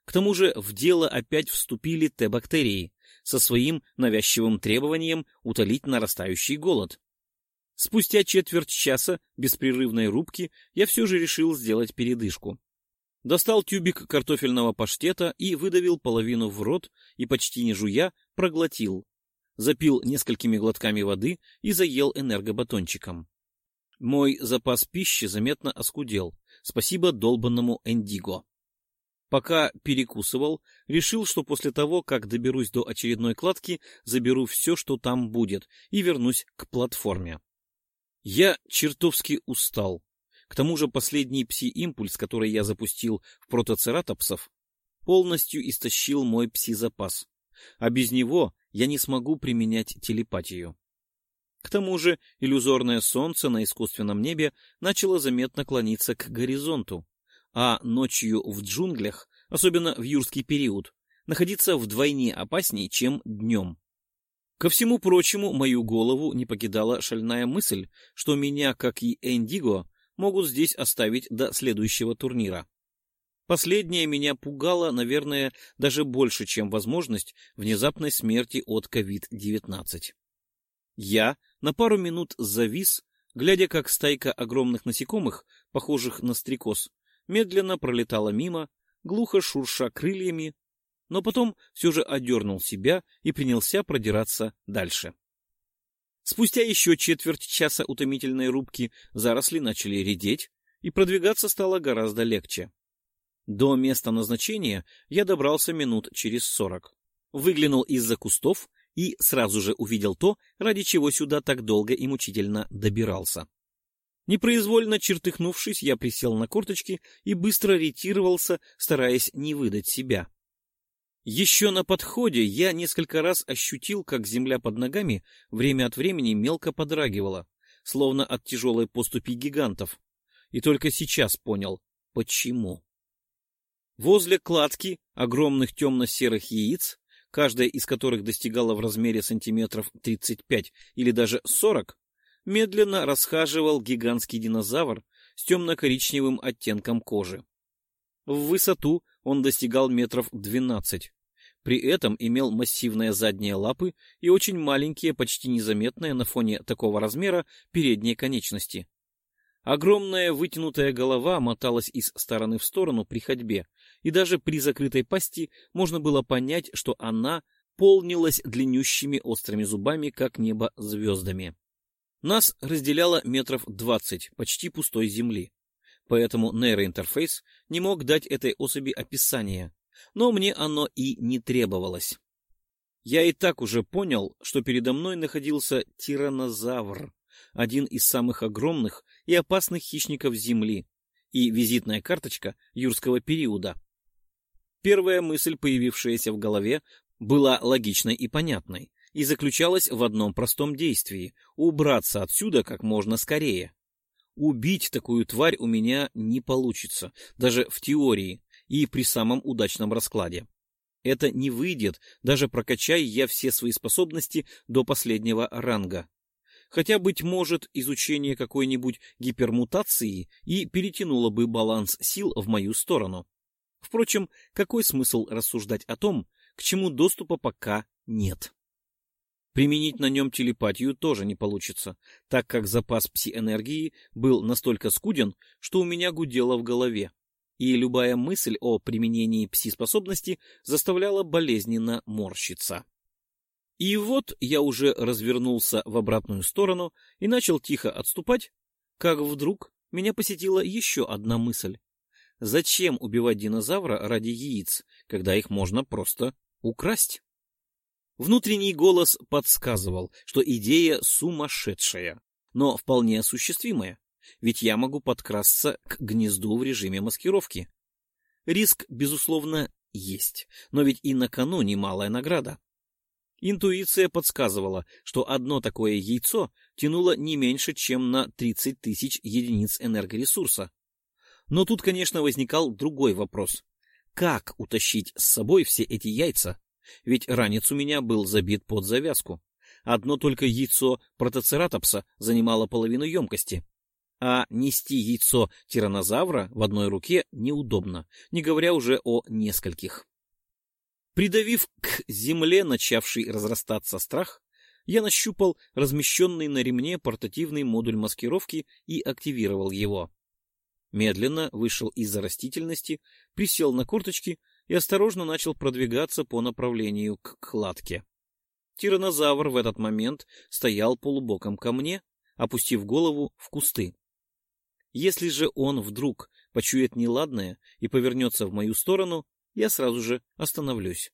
К тому же в дело опять вступили Т-бактерии со своим навязчивым требованием утолить нарастающий голод. Спустя четверть часа беспрерывной рубки я все же решил сделать передышку. Достал тюбик картофельного паштета и выдавил половину в рот и, почти не жуя, проглотил. Запил несколькими глотками воды и заел энергобатончиком. Мой запас пищи заметно оскудел, спасибо долбанному Эндиго. Пока перекусывал, решил, что после того, как доберусь до очередной кладки, заберу все, что там будет, и вернусь к платформе. Я чертовски устал. К тому же последний пси-импульс, который я запустил в протоцератопсов, полностью истощил мой пси-запас, а без него я не смогу применять телепатию. К тому же иллюзорное солнце на искусственном небе начало заметно клониться к горизонту, а ночью в джунглях, особенно в юрский период, находиться вдвойне опаснее, чем днем. Ко всему прочему, мою голову не покидала шальная мысль, что меня, как и Эндиго, могут здесь оставить до следующего турнира. Последнее меня пугало, наверное, даже больше, чем возможность внезапной смерти от COVID-19. Я на пару минут завис, глядя, как стайка огромных насекомых, похожих на стрекоз, медленно пролетала мимо, глухо шурша крыльями, но потом все же одернул себя и принялся продираться дальше. Спустя еще четверть часа утомительной рубки заросли начали редеть, и продвигаться стало гораздо легче. До места назначения я добрался минут через сорок. Выглянул из-за кустов и сразу же увидел то, ради чего сюда так долго и мучительно добирался. Непроизвольно чертыхнувшись, я присел на корточки и быстро ретировался, стараясь не выдать себя. Еще на подходе я несколько раз ощутил, как земля под ногами время от времени мелко подрагивала, словно от тяжелой поступи гигантов, и только сейчас понял, почему. Возле кладки огромных темно-серых яиц, каждая из которых достигала в размере сантиметров 35 или даже 40, медленно расхаживал гигантский динозавр с темно-коричневым оттенком кожи. В высоту он достигал метров двенадцать. При этом имел массивные задние лапы и очень маленькие, почти незаметные на фоне такого размера передние конечности. Огромная вытянутая голова моталась из стороны в сторону при ходьбе, и даже при закрытой пасти можно было понять, что она полнилась длиннющими острыми зубами, как небо звездами. Нас разделяло метров двадцать почти пустой земли поэтому нейроинтерфейс не мог дать этой особи описание, но мне оно и не требовалось. Я и так уже понял, что передо мной находился тиранозавр, один из самых огромных и опасных хищников Земли, и визитная карточка юрского периода. Первая мысль, появившаяся в голове, была логичной и понятной, и заключалась в одном простом действии — убраться отсюда как можно скорее. Убить такую тварь у меня не получится, даже в теории и при самом удачном раскладе. Это не выйдет, даже прокачая я все свои способности до последнего ранга. Хотя, быть может, изучение какой-нибудь гипермутации и перетянуло бы баланс сил в мою сторону. Впрочем, какой смысл рассуждать о том, к чему доступа пока нет? Применить на нем телепатию тоже не получится, так как запас пси-энергии был настолько скуден, что у меня гудело в голове, и любая мысль о применении пси-способности заставляла болезненно морщиться. И вот я уже развернулся в обратную сторону и начал тихо отступать, как вдруг меня посетила еще одна мысль. Зачем убивать динозавра ради яиц, когда их можно просто украсть? Внутренний голос подсказывал, что идея сумасшедшая, но вполне осуществимая, ведь я могу подкрасться к гнезду в режиме маскировки. Риск, безусловно, есть, но ведь и на кону немалая награда. Интуиция подсказывала, что одно такое яйцо тянуло не меньше, чем на 30 тысяч единиц энергоресурса. Но тут, конечно, возникал другой вопрос. как утащить с собой все эти яйца, ведь ранец у меня был забит под завязку. Одно только яйцо протоцератопса занимало половину емкости. А нести яйцо тиранозавра в одной руке неудобно, не говоря уже о нескольких. Придавив к земле начавший разрастаться страх, я нащупал размещенный на ремне портативный модуль маскировки и активировал его. Медленно вышел из-за растительности, присел на корточки и осторожно начал продвигаться по направлению к кладке. Тиранозавр в этот момент стоял полубоком ко мне, опустив голову в кусты. Если же он вдруг почует неладное и повернется в мою сторону, я сразу же остановлюсь.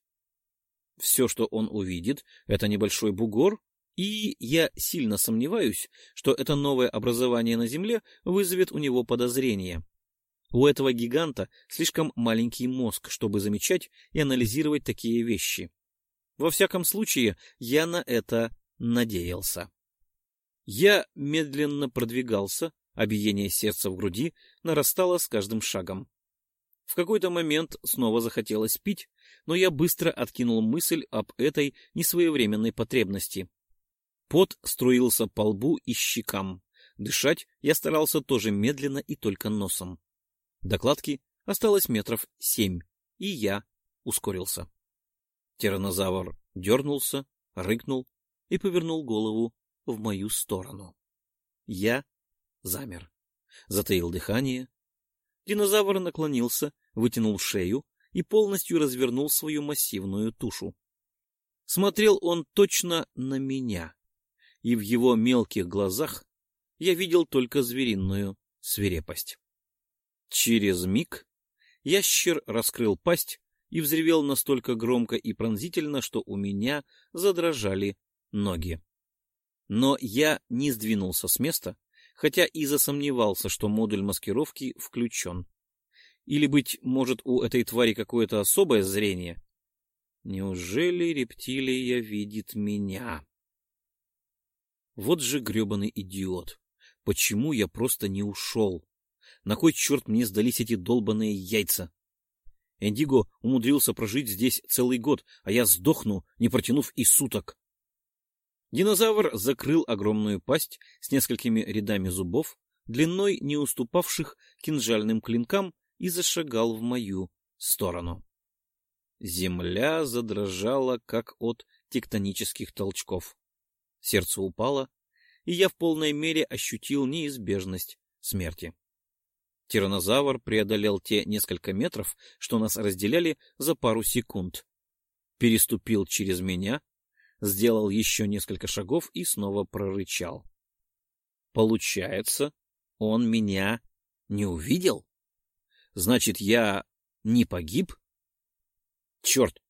Все, что он увидит, это небольшой бугор, и я сильно сомневаюсь, что это новое образование на Земле вызовет у него подозрения. У этого гиганта слишком маленький мозг, чтобы замечать и анализировать такие вещи. Во всяком случае, я на это надеялся. Я медленно продвигался, а биение сердца в груди нарастало с каждым шагом. В какой-то момент снова захотелось пить, но я быстро откинул мысль об этой несвоевременной потребности. Пот струился по лбу и щекам. Дышать я старался тоже медленно и только носом. До кладки осталось метров семь, и я ускорился. Тиранозавр дернулся, рыкнул и повернул голову в мою сторону. Я замер, затаил дыхание. Динозавр наклонился, вытянул шею и полностью развернул свою массивную тушу. Смотрел он точно на меня, и в его мелких глазах я видел только звериную свирепость. Через миг ящер раскрыл пасть и взревел настолько громко и пронзительно, что у меня задрожали ноги. Но я не сдвинулся с места, хотя и засомневался, что модуль маскировки включен. Или, быть может, у этой твари какое-то особое зрение? Неужели рептилия видит меня? Вот же гребаный идиот! Почему я просто не ушел? На кой черт мне сдались эти долбаные яйца? Эндиго умудрился прожить здесь целый год, а я сдохну, не протянув и суток. Динозавр закрыл огромную пасть с несколькими рядами зубов, длиной не уступавших кинжальным клинкам, и зашагал в мою сторону. Земля задрожала, как от тектонических толчков. Сердце упало, и я в полной мере ощутил неизбежность смерти. Тиранозавр преодолел те несколько метров, что нас разделяли за пару секунд. Переступил через меня, сделал еще несколько шагов и снова прорычал. Получается, он меня не увидел? Значит, я не погиб? Черт,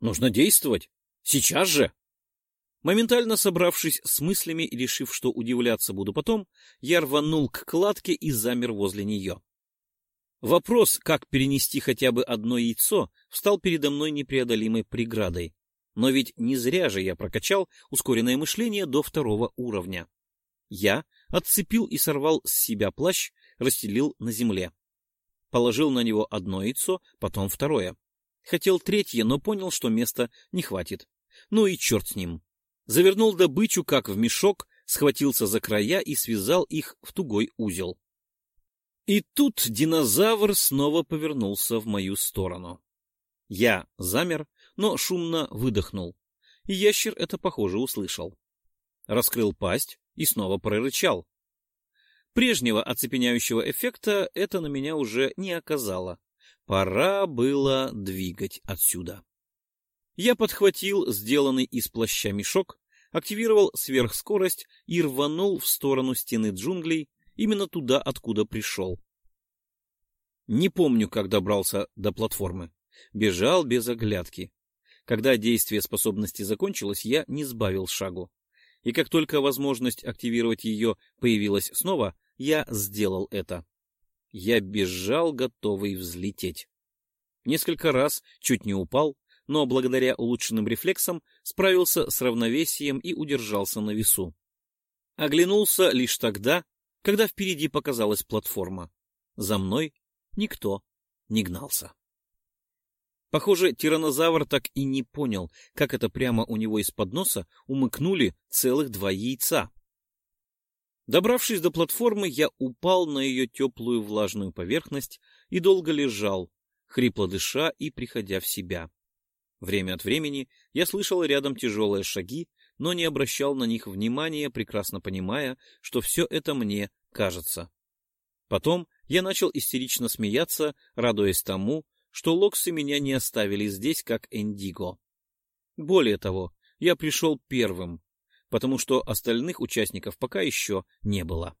нужно действовать. Сейчас же! Моментально собравшись с мыслями и решив, что удивляться буду потом, я рванул к кладке и замер возле нее. Вопрос, как перенести хотя бы одно яйцо, встал передо мной непреодолимой преградой. Но ведь не зря же я прокачал ускоренное мышление до второго уровня. Я отцепил и сорвал с себя плащ, расстелил на земле. Положил на него одно яйцо, потом второе. Хотел третье, но понял, что места не хватит. Ну и черт с ним завернул добычу как в мешок, схватился за края и связал их в тугой узел. И тут динозавр снова повернулся в мою сторону. Я замер, но шумно выдохнул, и ящер это, похоже, услышал. Раскрыл пасть и снова прорычал. Прежнего оцепеняющего эффекта это на меня уже не оказало. Пора было двигать отсюда. Я подхватил сделанный из плаща мешок, активировал сверхскорость и рванул в сторону стены джунглей, именно туда, откуда пришел. Не помню, как добрался до платформы. Бежал без оглядки. Когда действие способности закончилось, я не сбавил шагу. И как только возможность активировать ее появилась снова, я сделал это. Я бежал, готовый взлететь. Несколько раз чуть не упал, но благодаря улучшенным рефлексам справился с равновесием и удержался на весу. Оглянулся лишь тогда, когда впереди показалась платформа. За мной никто не гнался. Похоже, тиранозавр так и не понял, как это прямо у него из-под носа умыкнули целых два яйца. Добравшись до платформы, я упал на ее теплую влажную поверхность и долго лежал, хрипло дыша и приходя в себя. Время от времени я слышал рядом тяжелые шаги, но не обращал на них внимания, прекрасно понимая, что все это мне кажется. Потом я начал истерично смеяться, радуясь тому, что локсы меня не оставили здесь, как Эндиго. Более того, я пришел первым, потому что остальных участников пока еще не было.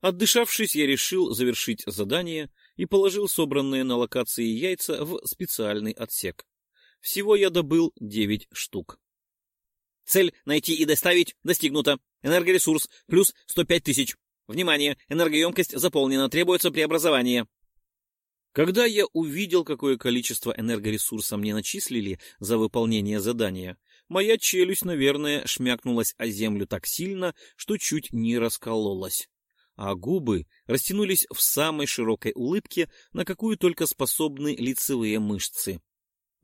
Отдышавшись, я решил завершить задание и положил собранные на локации яйца в специальный отсек. Всего я добыл девять штук. Цель найти и доставить достигнута. Энергоресурс плюс 105 тысяч. Внимание, энергоемкость заполнена, требуется преобразование. Когда я увидел, какое количество энергоресурса мне начислили за выполнение задания, моя челюсть, наверное, шмякнулась о землю так сильно, что чуть не раскололась. А губы растянулись в самой широкой улыбке, на какую только способны лицевые мышцы.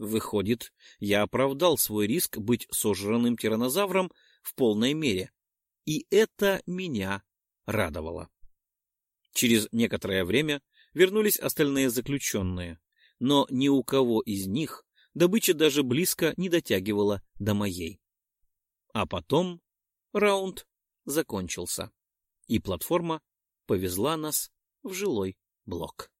Выходит, я оправдал свой риск быть сожранным тиранозавром в полной мере. И это меня радовало. Через некоторое время вернулись остальные заключенные, но ни у кого из них добыча даже близко не дотягивала до моей. А потом раунд закончился, и платформа повезла нас в жилой блок.